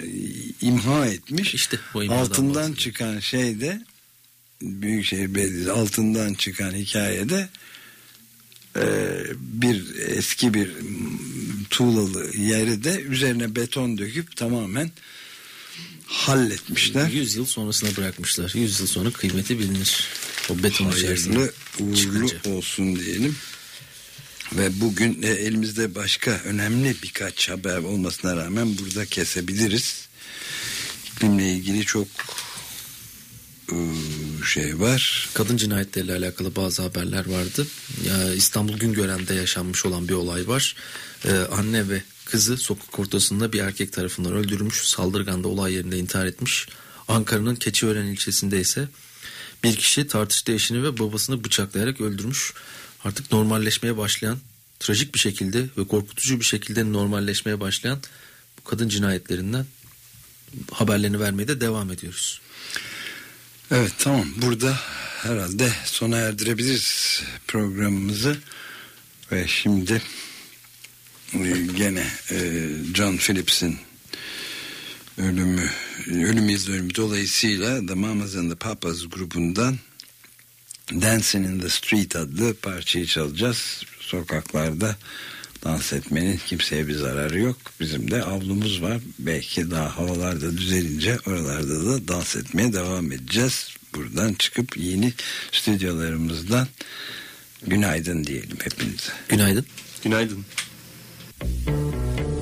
imha etmiş. İşte bu altından çıkan şeyde Büyükşehir Belediyesi altından çıkan hikayede e, bir eski bir tuğlalı yeri de üzerine beton döküp tamamen halletmişler. 100 yıl sonrasına bırakmışlar. 100 yıl sonra kıymeti bilinir. O beton Hayırlı uğurlu çıkınca. olsun diyelim. Ve bugün e, elimizde başka önemli birkaç haber olmasına rağmen burada kesebiliriz. İklimle ilgili çok e, şey var. Kadın cinayetleriyle alakalı bazı haberler vardı. Ya İstanbul Güngören'de yaşanmış olan bir olay var. Ee, anne ve kızı sokak ortasında bir erkek tarafından öldürülmüş. Saldırgan da olay yerinde intihar etmiş. Ankara'nın Keçiören ilçesinde ise bir kişi tartıştığı eşini ve babasını bıçaklayarak öldürmüş. Artık normalleşmeye başlayan, trajik bir şekilde ve korkutucu bir şekilde normalleşmeye başlayan bu kadın cinayetlerinden haberlerini vermeye de devam ediyoruz. Evet tamam burada herhalde sona erdirebiliriz programımızı. Ve şimdi gene e, John Phillips'in ölümü ölüm iz dönümü dolayısıyla The Mamas and the Papas grubundan Dancing in the Street adlı parçayı çalacağız. Sokaklarda dans etmenin kimseye bir zararı yok. Bizim de avlumuz var. Belki daha havalar da düzelince oralarda da dans etmeye devam edeceğiz. Buradan çıkıp yeni stüdyolarımızdan günaydın diyelim hepinize. Günaydın. Günaydın. Música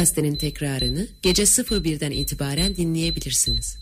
Gazete'nin tekrarını gece 01'den itibaren dinleyebilirsiniz.